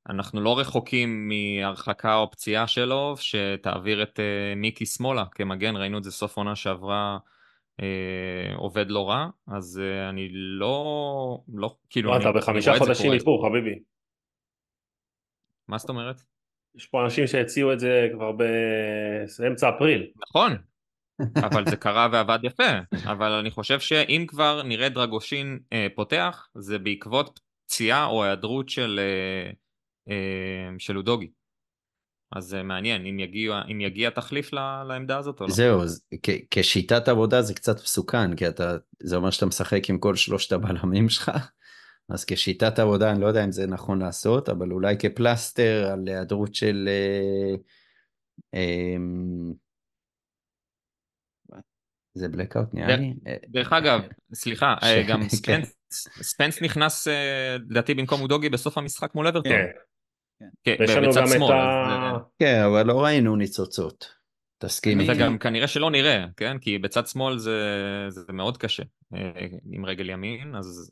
אנחנו לא רחוקים מהרחקה או פציעה שלו, שתעביר את מיקי שמאלה כמגן, ראינו את זה סוף עונה שעברה. אה, עובד לא רע, אז אה, אני לא, לא, כאילו, אתה בחמישה חודשים איחור חביבי. מה זאת אומרת? יש פה אנשים שהציעו את זה כבר באמצע אפריל. נכון, אבל זה קרה ועבד יפה, אבל אני חושב שאם כבר נראה דרגושין אה, פותח, זה בעקבות פציעה או היעדרות של, אה, אה, של אודוגי. אז זה מעניין אם יגיע, אם יגיע תחליף לעמדה הזאת או לא. זהו, כשיטת עבודה זה קצת מסוכן, כי אתה, זה אומר שאתה משחק עם כל שלושת הבלמים שלך, אז כשיטת עבודה אני לא יודע אם זה נכון לעשות, אבל אולי כפלסטר על היעדרות של... אה, אה, זה בלקאוט נראה לי. אה, דרך אגב, סליחה, אה, גם כן. ספנס, נכנס לדעתי במקום אודוגי בסוף המשחק מול אברטון. כן. כן, בצד שמאל, כן, אבל לא ראינו ניצוצות. תסכים אני- זה. גם כנראה שלא נראה, כן? כי בצד שמאל זה, זה מאוד קשה. עם רגל ימין, אז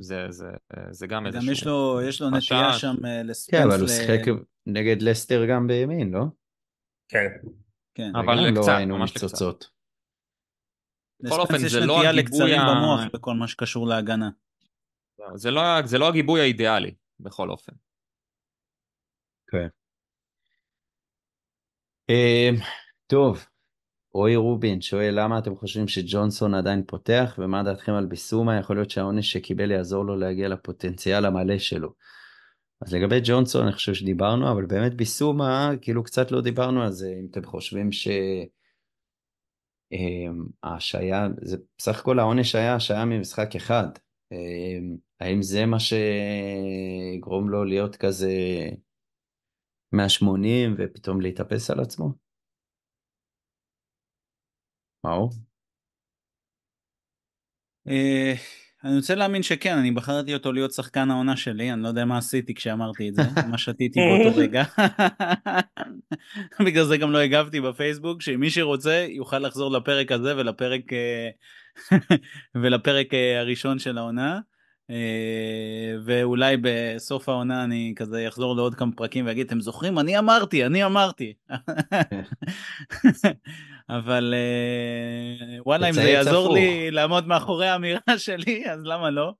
זה, זה, זה גם איזשהו... גם יש לו, יש לו חשש. נטייה שם אה, לספנס. כן, אבל הוא שיחק נגד לסטר גם בימין, לא? כן. כן. אבל לא קצת, ראינו ממש לקצת. ניצוצות. בכל אופן, זה יש לא נטייה הגיבוי לקצרים ה- במוח בכל מה שקשור להגנה. זה לא, זה לא הגיבוי האידיאלי, בכל אופן. אמ, טוב, רועי רובין שואל למה אתם חושבים שג'ונסון עדיין פותח ומה דעתכם על ביסומה יכול להיות שהעונש שקיבל יעזור לו להגיע לפוטנציאל המלא שלו. אז לגבי ג'ונסון אני חושב שדיברנו אבל באמת ביסומה כאילו קצת לא דיברנו על זה אם אתם חושבים ש... אמ, זה בסך הכל העונש היה השעיה ממשחק אחד. אמ, האם זה מה שיגרום לו להיות כזה 180 ופתאום להתאפס על עצמו? מאור? אה, אני רוצה להאמין שכן, אני בחרתי אותו להיות שחקן העונה שלי, אני לא יודע מה עשיתי כשאמרתי את זה, מה שתיתי באותו רגע. בגלל זה גם לא הגבתי בפייסבוק, שמי שרוצה יוכל לחזור לפרק הזה ולפרק, אה, ולפרק אה, הראשון של העונה. ואולי בסוף העונה אני כזה אחזור לעוד כמה פרקים ואגיד אתם זוכרים אני אמרתי אני אמרתי אבל אה, וואלה אם זה יעזור הפוך. לי לעמוד מאחורי האמירה שלי אז למה לא.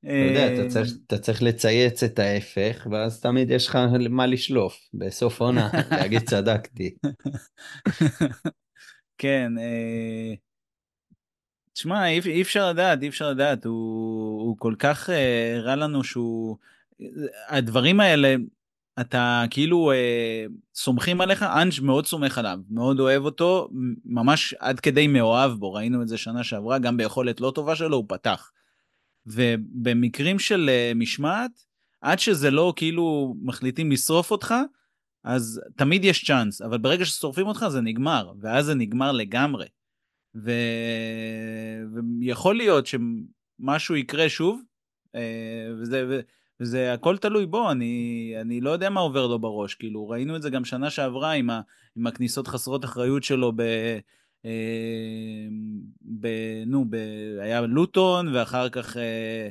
אתה יודע, אה, אתה צריך, אתה צריך לצייץ את ההפך, ואז תמיד יש לך מה לשלוף בסוף עונה, להגיד צדקתי. כן. אה, תשמע, אי, אי אפשר לדעת, אי אפשר לדעת, הוא, הוא כל כך אה, הראה לנו שהוא... הדברים האלה, אתה כאילו אה, סומכים עליך, אנג' מאוד סומך עליו, מאוד אוהב אותו, ממש עד כדי מאוהב בו, ראינו את זה שנה שעברה, גם ביכולת לא טובה שלו הוא פתח. ובמקרים של אה, משמעת, עד שזה לא כאילו מחליטים לשרוף אותך, אז תמיד יש צ'אנס, אבל ברגע ששורפים אותך זה נגמר, ואז זה נגמר לגמרי. ו... ויכול להיות שמשהו יקרה שוב, אה, וזה, ו... וזה הכל תלוי בו, אני, אני לא יודע מה עובר לו בראש, כאילו ראינו את זה גם שנה שעברה עם, ה... עם הכניסות חסרות אחריות שלו ב... אה, ב... נו, ב... היה לוטון, ואחר כך... אה,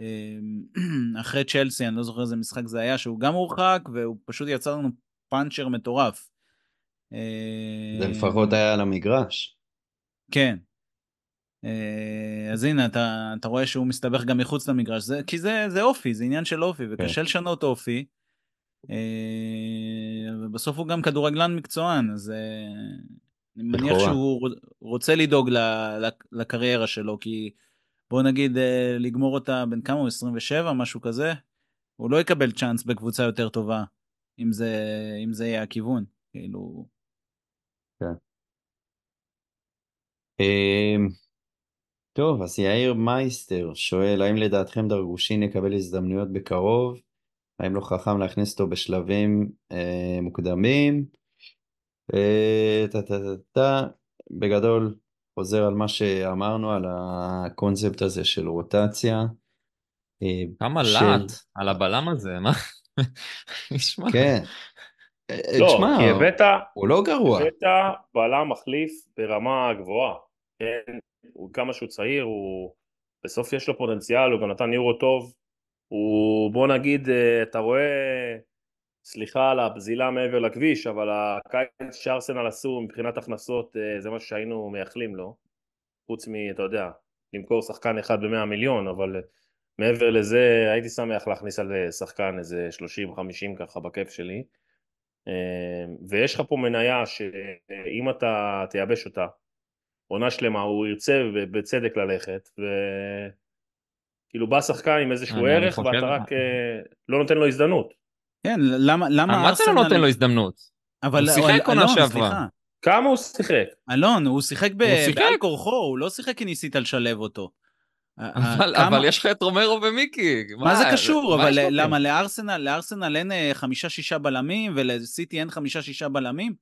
אה, אחרי צ'לסי, אני לא זוכר איזה משחק זה היה, שהוא גם הורחק, והוא פשוט יצר לנו פאנצ'ר מטורף. אה, זה לפחות היה על המגרש. כן. אה, אז הנה, אתה, אתה רואה שהוא מסתבך גם מחוץ למגרש, זה, כי זה, זה אופי, זה עניין של אופי, וקשה לשנות אופי. אה, ובסוף הוא גם כדורגלן מקצוען, אז אה, אני מניח. שהוא רוצה לדאוג לקריירה שלו, כי בוא נגיד לגמור אותה בין כמה הוא? 27 משהו כזה, הוא לא יקבל צ'אנס בקבוצה יותר טובה, אם זה, אם זה יהיה הכיוון, כאילו, אמ, טוב, אז יאיר מייסטר שואל, האם לדעתכם דרגושין יקבל הזדמנויות בקרוב? האם לא חכם להכניס אותו בשלבים אה, מוקדמים? אה, טה טה טה טה. בגדול, חוזר על מה שאמרנו, על הקונספט הזה של רוטציה. אה, כמה של- להט על הבלם הזה, מה? נשמע. כן. אה, לא, תשמע, כי הבאת, הוא לא גרוע. הבאת בלם מחליף ברמה גבוהה. הוא כמה שהוא צעיר, הוא בסוף יש לו פוטנציאל, הוא גם נתן יורו טוב. הוא, בוא נגיד, אה, אתה רואה, סליחה על הבזילה מעבר לכביש, אבל הקיץ שארסנל עשו מבחינת הכנסות, אה, זה משהו שהיינו מייחלים לו. חוץ מ, אתה יודע, למכור שחקן אחד במאה מיליון, אבל אה, מעבר לזה הייתי שמח להכניס על שחקן איזה 30-50 ככה בכיף שלי. ויש לך פה מניה שאם אתה תייבש אותה, עונה שלמה, הוא ירצה בצדק ללכת, וכאילו בא שחקן עם איזשהו ערך חושב- ואתה רק אה, לא נותן לו הזדמנות. כן, למה, למה מה זה לא נותן לו הזדמנות? אבל הוא שיחק עונה שעברה. סליחה. כמה הוא שיחק? אלון, הוא שיחק. בעל כורחו, הוא לא שיחק כי ניסית לשלב אותו. אבל, כמה- אבל יש לך את רומרו ומיקי. מה זה קשור? אבל? למה לארסנל, לארסנל אין אה, חמישה-שישה בלמים ולסיטי אין חמישה-שישה בלמים?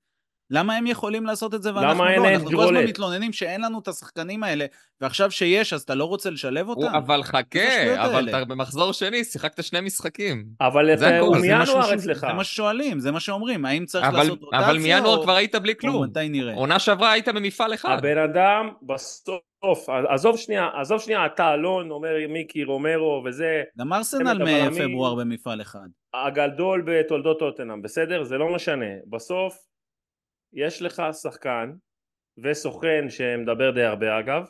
למה הם יכולים לעשות את זה למה ואנחנו אין לא? להם אנחנו כל הזמן? מתלוננים שאין לנו את השחקנים האלה, ועכשיו שיש, אז אתה לא רוצה לשלב אותם? אבל חכה, אבל? אתה במחזור שני שיחקת שני משחקים. אבל זה הוא מינואר אצלך. זה מה ששואלים, זה מה שאומרים, האם צריך לעשות רוטציה אבל מינואר או- כבר היית בלי או כלום. מתי נראה? עונה שעברה היית במפעל אחד. הבן אדם בסוף, עזוב שנייה, עזוב שנייה, אתה אלון, אומר מיקי רומרו וזה, גם ארסנל מפברואר במפעל אחד. הגדול בתולדות טוטנאם, בסדר? זה לא משנה. בסוף יש לך שחקן וסוכן שמדבר די הרבה אגב,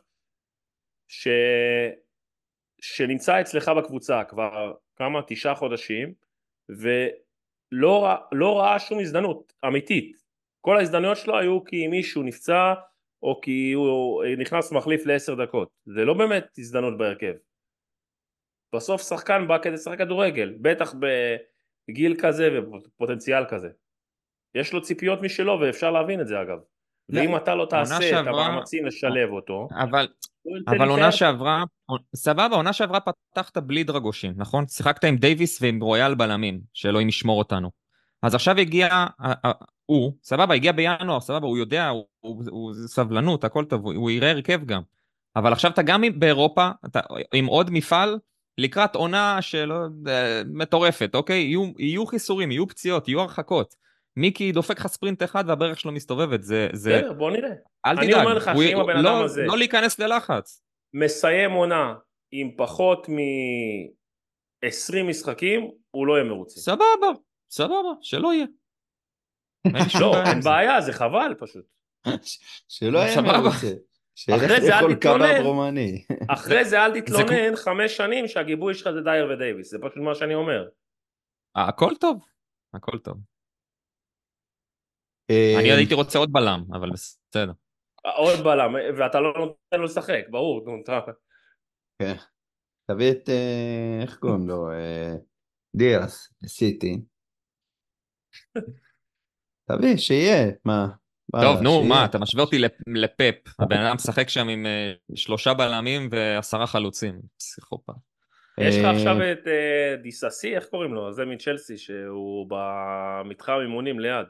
ש... שנמצא אצלך בקבוצה כבר כמה, תשעה חודשים, ולא לא ראה שום הזדמנות אמיתית. כל ההזדמנויות שלו היו כי מישהו נפצע או כי הוא נכנס מחליף לעשר דקות. זה לא באמת הזדמנות בהרכב. בסוף שחקן בא כדי לשחק כדורגל, בטח בגיל כזה ובפוטנציאל כזה. יש לו ציפיות משלו ואפשר להבין את זה אגב. ואם אתה לא תעשה את המאמצים לשלב אותו, אבל, אבל עונה. שעברה, סבבה, עונה שעברה פתחת בלי דרגושים, נכון? שיחקת עם דייוויס ועם רויאל בלמים, שאלוהים ישמור אותנו. אז עכשיו הגיע, הוא, סבבה, הגיע בינואר, סבבה, הוא יודע, הוא, הוא, סבלנות, הכל טוב, הוא, יראה הרכב גם. אבל עכשיו אתה גם באירופה, אתה עם עוד מפעל, לקראת עונה שלא, אה, מטורפת, אוקיי? יהיו, יהיו חיסורים, יהיו פציעות, יהיו הרחקות. מיקי דופק לך ספרינט אחד והברך שלו מסתובבת, זה, זה, בסדר, בוא נראה. אל אני תדאג. אומר לך הוא- שאם הבן לא- אדם הזה- לא להיכנס ללחץ. מסיים עונה עם פחות מ-20 משחקים, הוא לא יהיה מרוצה. סבבה, סבבה, שלא יהיה. לא, אין זה. בעיה, זה חבל פשוט. שלא יהיה. מרוצה. אחרי זה אל תתלונן. אחרי זה אל זה תתלונן חמש שנים שהגיבוי שלך זה דייר ודייוויס, זה פשוט מה שאני אומר. הכל טוב, הכל טוב. אה, אני הייתי רוצה עוד בלם, אבל בסדר. עוד בלם, ואתה לא נותן לו לשחק, ברור. אתה- תביא את, אה, איך קוראים לו? אה, דיאס, סיטי. תביא, שיהיה, מה? טוב, נו. מה, אתה משווה אותי לפ- לפפ. הבן אדם משחק שם עם אה, שלושה בלמים ועשרה חלוצים. פסיכופת. יש לך אה, עכשיו את אה, דיססי, איך קוראים לו? זה מצ'לסי, שהוא במתחם אימונים ליד.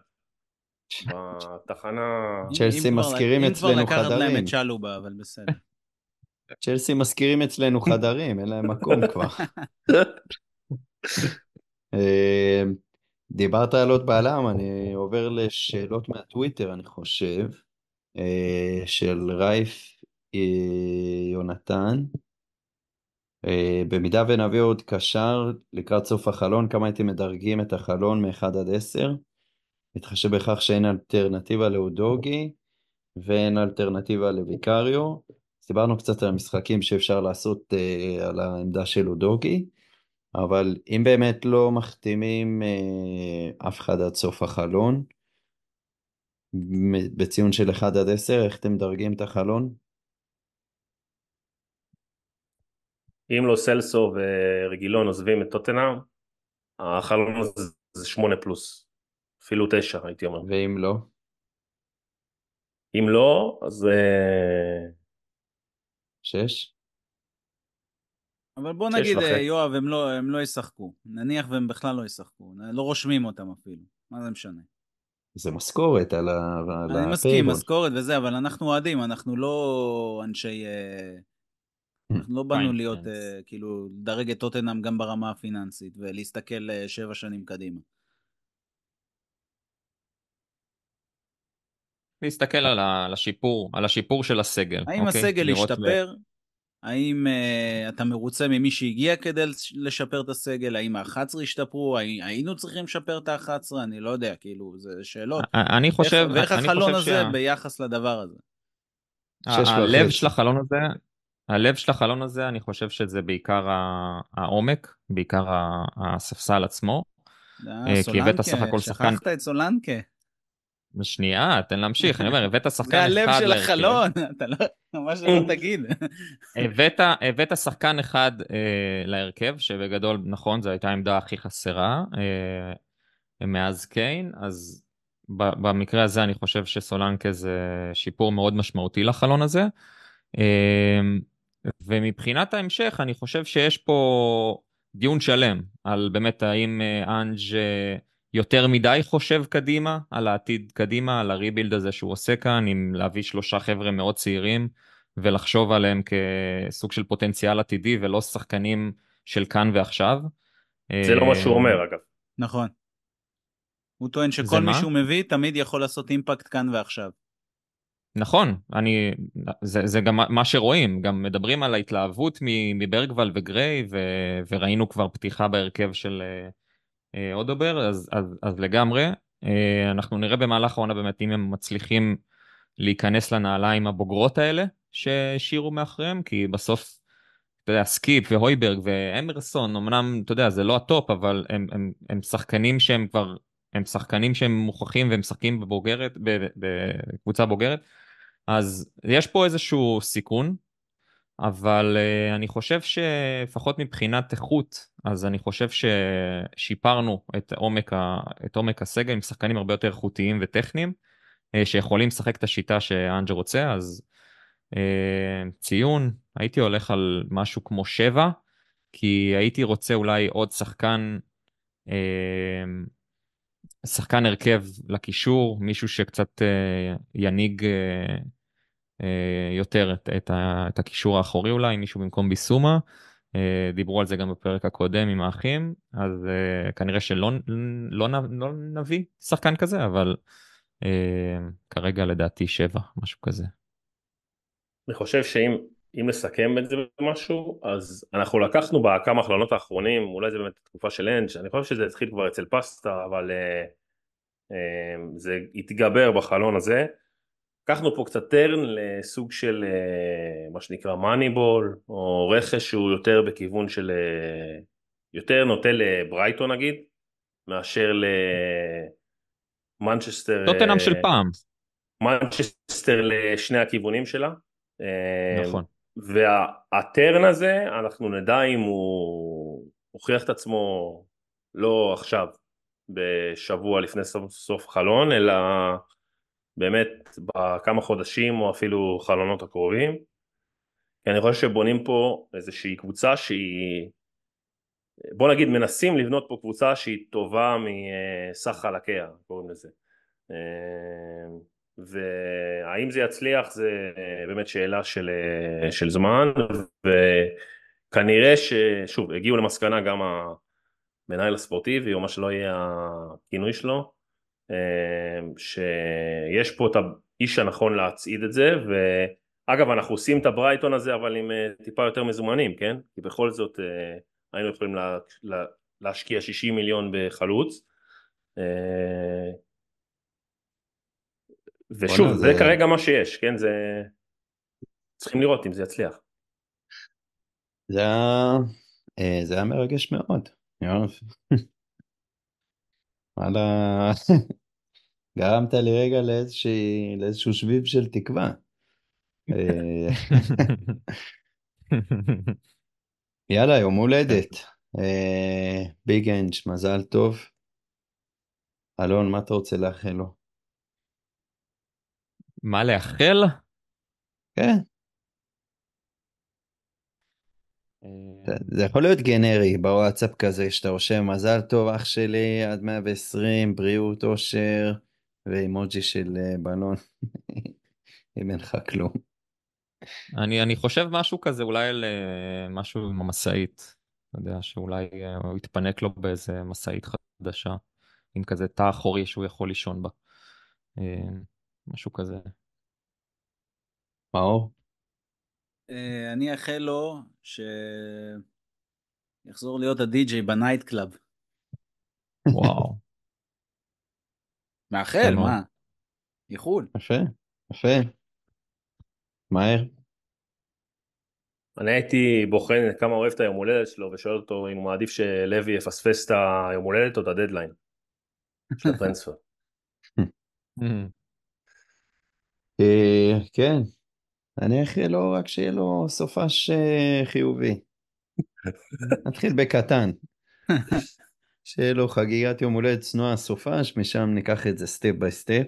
בתחנה... צ'לסי אם כבר- מזכירים אם כבר אצלנו לקחת להם חדרים. את צ'לובה, אבל בסדר. צ'לסי מזכירים אצלנו חדרים, אין להם מקום כבר. אה, דיברת על עוד בלם, אני עובר לשאלות מהטוויטר, אני חושב, אה, של רייף אה, יונתן. במידה ונביא עוד קשר לקראת סוף החלון, כמה הייתם מדרגים את החלון מ-1 עד 10? מתחשב בכך שאין אלטרנטיבה לאודוגי ואין אלטרנטיבה לוויקריו. אז דיברנו קצת על המשחקים שאפשר לעשות אה, על העמדה של אודוגי, אבל אם באמת לא מחתימים אה, אף אחד עד סוף החלון, בציון של 1 עד 10, איך אתם מדרגים את החלון? אם לא סלסו ורגילון עוזבים את טוטנאם, החלון הזה זה שמונה פלוס. אפילו תשע הייתי אומר. ואם לא? אם לא, אז אה, 6? אבל בוא שש נגיד, אה. יואב, הם לא, הם לא ישחקו. נניח והם בכלל לא ישחקו. לא רושמים אותם אפילו. מה זה משנה? זה משכורת על ה- על אני מסכים. משכורת וזה, אבל אנחנו אוהדים, אנחנו לא אנשי... אה, אנחנו לא באנו. להיות, אה, כאילו, לדרג את טוטנאם גם ברמה הפיננסית, ולהסתכל אה, שבע שנים קדימה. להסתכל על ה- על השיפור, על השיפור של הסגל. האם אוקיי? הסגל השתפר? האם uh, אתה מרוצה ממי שהגיע כדי לש- לשפר את הסגל? האם ה-11 השתפרו? היינו צריכים לשפר את ה-11? אני לא יודע, כאילו, זה שאלות. אני חושב, איך, ואיך אני החלון הזה שה- ביחס לדבר הזה? הלב. של החלון הזה, הלב של החלון הזה, אני חושב שזה בעיקר העומק, בעיקר הספסל עצמו. אה, כי הבאת סך הכל שחקן- שכחת את סולנקה. שנייה, תן להמשיך, אני אומר, הבאת שחקן זה אחד הלב של להרכב. החלון, אתה לא, מה שלא תגיד. הבאת, הבאת שחקן אחד אה, להרכב, שבגדול, נכון, זו הייתה העמדה הכי חסרה אה, מאז קיין, אז ב- במקרה הזה אני חושב שסולנקה זה שיפור מאוד משמעותי לחלון הזה. אה, ומבחינת ההמשך, אני חושב שיש פה דיון שלם על באמת האם אנג' יותר מדי חושב קדימה, על העתיד קדימה, על הריבילד הזה שהוא עושה כאן, עם להביא שלושה חבר'ה מאוד צעירים, ולחשוב עליהם כסוג של פוטנציאל עתידי, ולא שחקנים של כאן ועכשיו. זה לא מה שהוא אומר אגב. נכון. הוא טוען שכל מי שהוא מביא תמיד יכול לעשות אימפקט כאן ועכשיו. נכון, אני, זה, זה גם מה שרואים, גם מדברים על ההתלהבות מברגוול וגריי, ו, וראינו כבר פתיחה בהרכב של אה, אה, אודובר, אז, אז, אז לגמרי. אה, אנחנו נראה במהלך העונה באמת אם הם מצליחים להיכנס לנעליים הבוגרות האלה שהשאירו מאחריהם, כי בסוף, אתה יודע, סקיפ והויברג ואמרסון, אמנם, אתה יודע, זה לא הטופ, אבל הם, הם, הם שחקנים שהם כבר, הם שחקנים שהם מוכחים והם משחקים בבוגרת, בקבוצה בוגרת. אז יש פה איזשהו סיכון, אבל uh, אני חושב שלפחות מבחינת איכות, אז אני חושב ששיפרנו את עומק, ה, את עומק הסגל עם שחקנים הרבה יותר איכותיים וטכניים, uh, שיכולים לשחק את השיטה שאנג'ה רוצה, אז uh, ציון, הייתי הולך על משהו כמו שבע, כי הייתי רוצה אולי עוד שחקן, uh, שחקן הרכב לקישור, מישהו שקצת ינהיג יותר את, את, את הקישור האחורי אולי, מישהו במקום ביסומה. Uh, דיברו על זה גם בפרק הקודם עם האחים, אז uh, כנראה שלא לא, לא, לא נביא שחקן כזה, אבל uh, כרגע לדעתי שבע, משהו כזה. אני חושב שאם אם נסכם את זה במשהו, אז אנחנו לקחנו בכמה החלונות האחרונים, אולי זה באמת תקופה של אנג', אני חושב שזה התחיל כבר אצל פסטה, אבל uh, אה, זה התגבר בחלון הזה. לקחנו פה קצת turn לסוג של אה, מה שנקרא Moneyball, או רכש שהוא יותר בכיוון של, אה, יותר נוטה לברייטון נגיד, מאשר למנצ'סטר. טוטנאם של פעם. מנצ'סטר לשני הכיוונים שלה. נכון. וה turn הזה, אנחנו נדע אם הוא הוכיח את עצמו לא עכשיו, בשבוע לפני סוף, סוף חלון, אלא באמת בכמה חודשים או אפילו חלונות הקרובים. כי אני חושב שבונים פה איזושהי קבוצה שהיא, בוא נגיד מנסים לבנות פה קבוצה שהיא טובה מסך חלקיה, קוראים לזה. והאם זה יצליח זה באמת שאלה של, של זמן וכנראה ששוב הגיעו למסקנה גם המנהל הספורטיבי או מה שלא יהיה הכינוי שלו שיש פה את האיש הנכון להצעיד את זה ואגב אנחנו עושים את הברייטון הזה אבל עם טיפה יותר מזומנים כן כי בכל זאת היינו יכולים לה, לה, להשקיע 60 מיליון בחלוץ ושוב, זה... זה כרגע מה שיש, כן? זה... צריכים לראות אם זה יצליח. זה היה, אה, זה היה מרגש מאוד. וואלה, גרמת לי רגע לאיזושהי, לאיזשהו שביב של תקווה. אה, יאללה, יום הולדת. אה, ביג אנג', מזל טוב. אלון, מה אתה רוצה לאחל לו? מה לאחל? כן. אה, זה יכול להיות גנרי בוואטסאפ כזה שאתה רושם מזל טוב אח שלי עד 120 בריאות אושר ואימוג'י של אה, בלון אם אין לך כלום. אני, אני חושב משהו כזה אולי על אה, משהו עם המשאית. אתה יודע שאולי הוא יתפנק לו באיזה משאית חדשה עם כזה תא אחורי שהוא יכול לישון בה. משהו כזה. מאור? אה, אני אאחל לו שיחזור להיות הדי-ג'יי ב night club. וואו. מאחל, מה? איחול. יפה, יפה. מהר. אני הייתי בוחן כמה אוהב את היום הולדת שלו ושואל אותו אם הוא מעדיף שלוי יפספס את היום הולדת או את הדדליין של ה transfer. אה, כן, אני אאחל לו רק שיהיה לו סופש אה, חיובי. נתחיל בקטן. שיהיה לו חגיגת יום הולדת צנועה סופש, משם ניקח את זה step by step.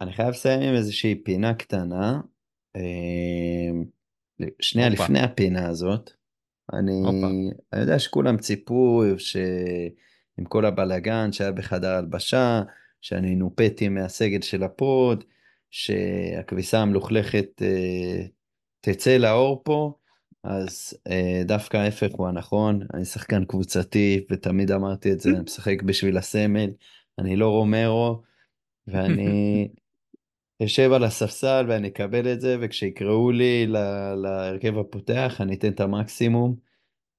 אני חייב לסיים עם איזושהי פינה קטנה. אמ, שנייה לפני הפינה הזאת. אני. אני יודע שכולם ציפו שעם כל הבלגן שהיה בחדר הלבשה, שאני נופתי מהסגל של הפוד, שהכביסה המלוכלכת אה, תצא לאור פה, אז אה, דווקא ההפך הוא הנכון, אני שחקן קבוצתי ותמיד אמרתי את זה, אני משחק בשביל הסמל, אני לא רומרו, ואני אשב על הספסל ואני אקבל את זה, וכשיקראו לי להרכב הפותח אני אתן את המקסימום.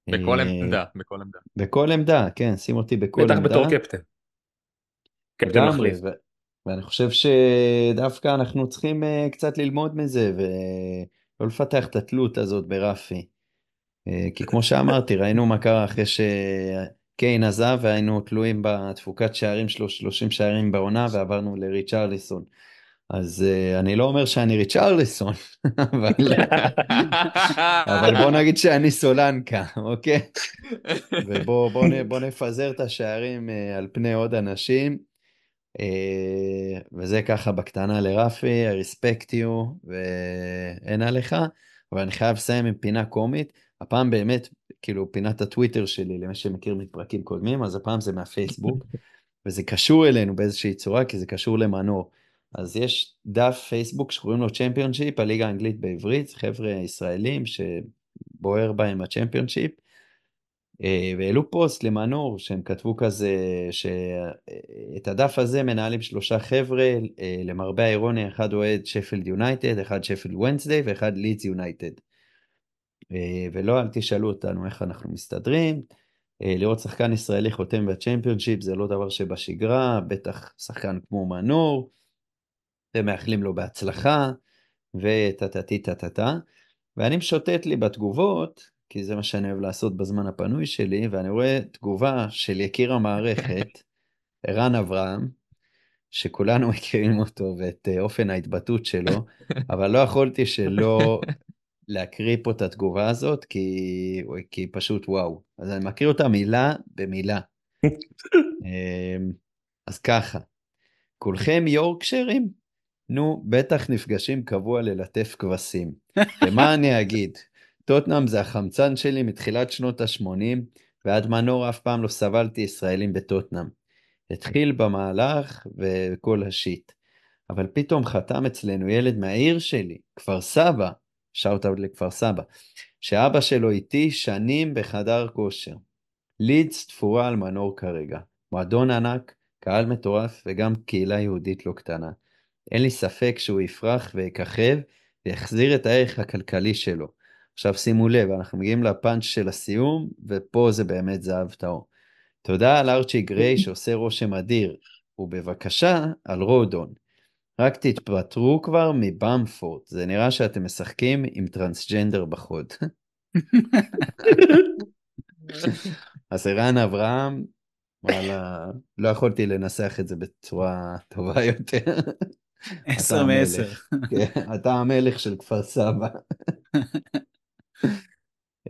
בכל אה, עמדה, בכל עמדה. בכל עמדה, כן, שים אותי בכל בטח עמדה. בתור קפטן. קפטן מחליף. ו- ואני חושב שדווקא אנחנו צריכים אה, קצת ללמוד מזה ולא לפתח את התלות הזאת ברפי. אה, כי כמו שאמרתי, ראינו מה קרה אחרי שקיין עזב והיינו תלויים בתפוקת שערים שלו, 30 שערים בעונה ועברנו לריצ'רליסון. אז אה, אני לא אומר שאני ריצ'רליסון, אבל, אבל בוא נגיד שאני סולנקה, אוקיי? ובוא בוא, נ- בוא נפזר את השערים על פני עוד אנשים. אה, וזה ככה בקטנה לרפי, I respect you, ואין עליך, אבל אני חייב לסיים עם פינה קומית. הפעם באמת, כאילו פינת הטוויטר שלי, למי שמכיר מפרקים קודמים, אז הפעם זה מהפייסבוק, וזה קשור אלינו באיזושהי צורה, כי זה קשור למנור. אז יש דף פייסבוק שקוראים לו צ'מפיונשיפ, הליגה האנגלית בעברית, חבר'ה ישראלים שבוער בהם הצ'מפיונשיפ. אה, והעלו פוסט למנור שהם כתבו כזה שאת הדף הזה מנהלים שלושה חבר'ה אה, למרבה האירוניה אחד אוהד שפילד יונייטד אחד שפילד וונסדיי ואחד לידס יונייטד. אה, ולא אל תשאלו אותנו איך אנחנו מסתדרים. אה, לראות שחקן ישראלי חותם בצ'מפיונשיפ זה לא דבר שבשגרה בטח שחקן כמו מנור. הם מאחלים לו בהצלחה וטה-טה-טי טה-טה-טה. ואני משוטט לי בתגובות, כי זה מה שאני אוהב לעשות בזמן הפנוי שלי, ואני רואה תגובה של יקיר המערכת, ערן אברהם, שכולנו מכירים אותו ואת אה, אופן ההתבטאות שלו, אבל לא יכולתי שלא להקריא פה את התגובה הזאת, כי, כי פשוט וואו. אז אני מקריא אותה מילה במילה. אמ, אז ככה, כולכם יורקשרים? נו, בטח נפגשים קבוע ללטף כבשים. ומה אני אגיד? טוטנאם זה החמצן שלי מתחילת שנות ה-80, ועד מנור אף פעם לא סבלתי ישראלים בטוטנאם. התחיל במהלך וכל השיט. אבל פתאום חתם אצלנו ילד מהעיר שלי, כפר סבא, שאוט אאוט לכפר סבא, שאבא שלו איתי שנים בחדר כושר. לידס תפורה על מנור כרגע. מועדון ענק, קהל מטורף וגם קהילה יהודית לא קטנה. אין לי ספק שהוא יפרח ויככב ויחזיר את הערך הכלכלי שלו. עכשיו שימו לב, אנחנו מגיעים לפאנץ' של הסיום, ופה זה באמת זהב טהור. תודה על ארצ'י גריי שעושה רושם אדיר, ובבקשה על רודון. רק תתפטרו כבר מבמפורד, זה נראה שאתם משחקים עם טרנסג'נדר בחוד. אז ערן אברהם, וואלה, לא יכולתי לנסח את זה בצורה טובה יותר. עשר מעשר. כן, אתה המלך של כפר סבא.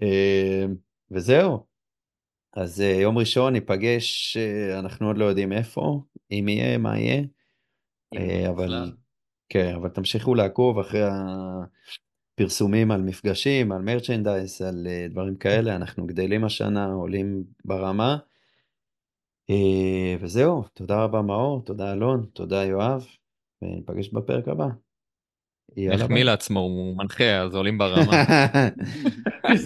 אה, וזהו. אז אה, יום ראשון ניפגש, אה, אנחנו עוד לא יודעים איפה, אם יהיה, מה יהיה. אבל. כן, אבל תמשיכו לעקוב אחרי הפרסומים על מפגשים, על מרצ'נדייז, על דברים כאלה, אנחנו גדלים השנה, עולים ברמה. וזהו, תודה רבה מאור, תודה אלון, תודה יואב, וניפגש בפרק הבא. החמיא. לעצמו, הוא מנחה, אז עולים ברמה.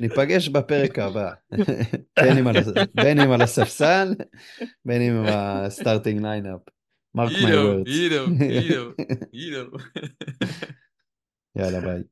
ניפגש, בפרק הבא, בין אם על הס- בין אם על הספסל, בין אם ה starting lineup. Mark my עידו, words. יאללה ביי.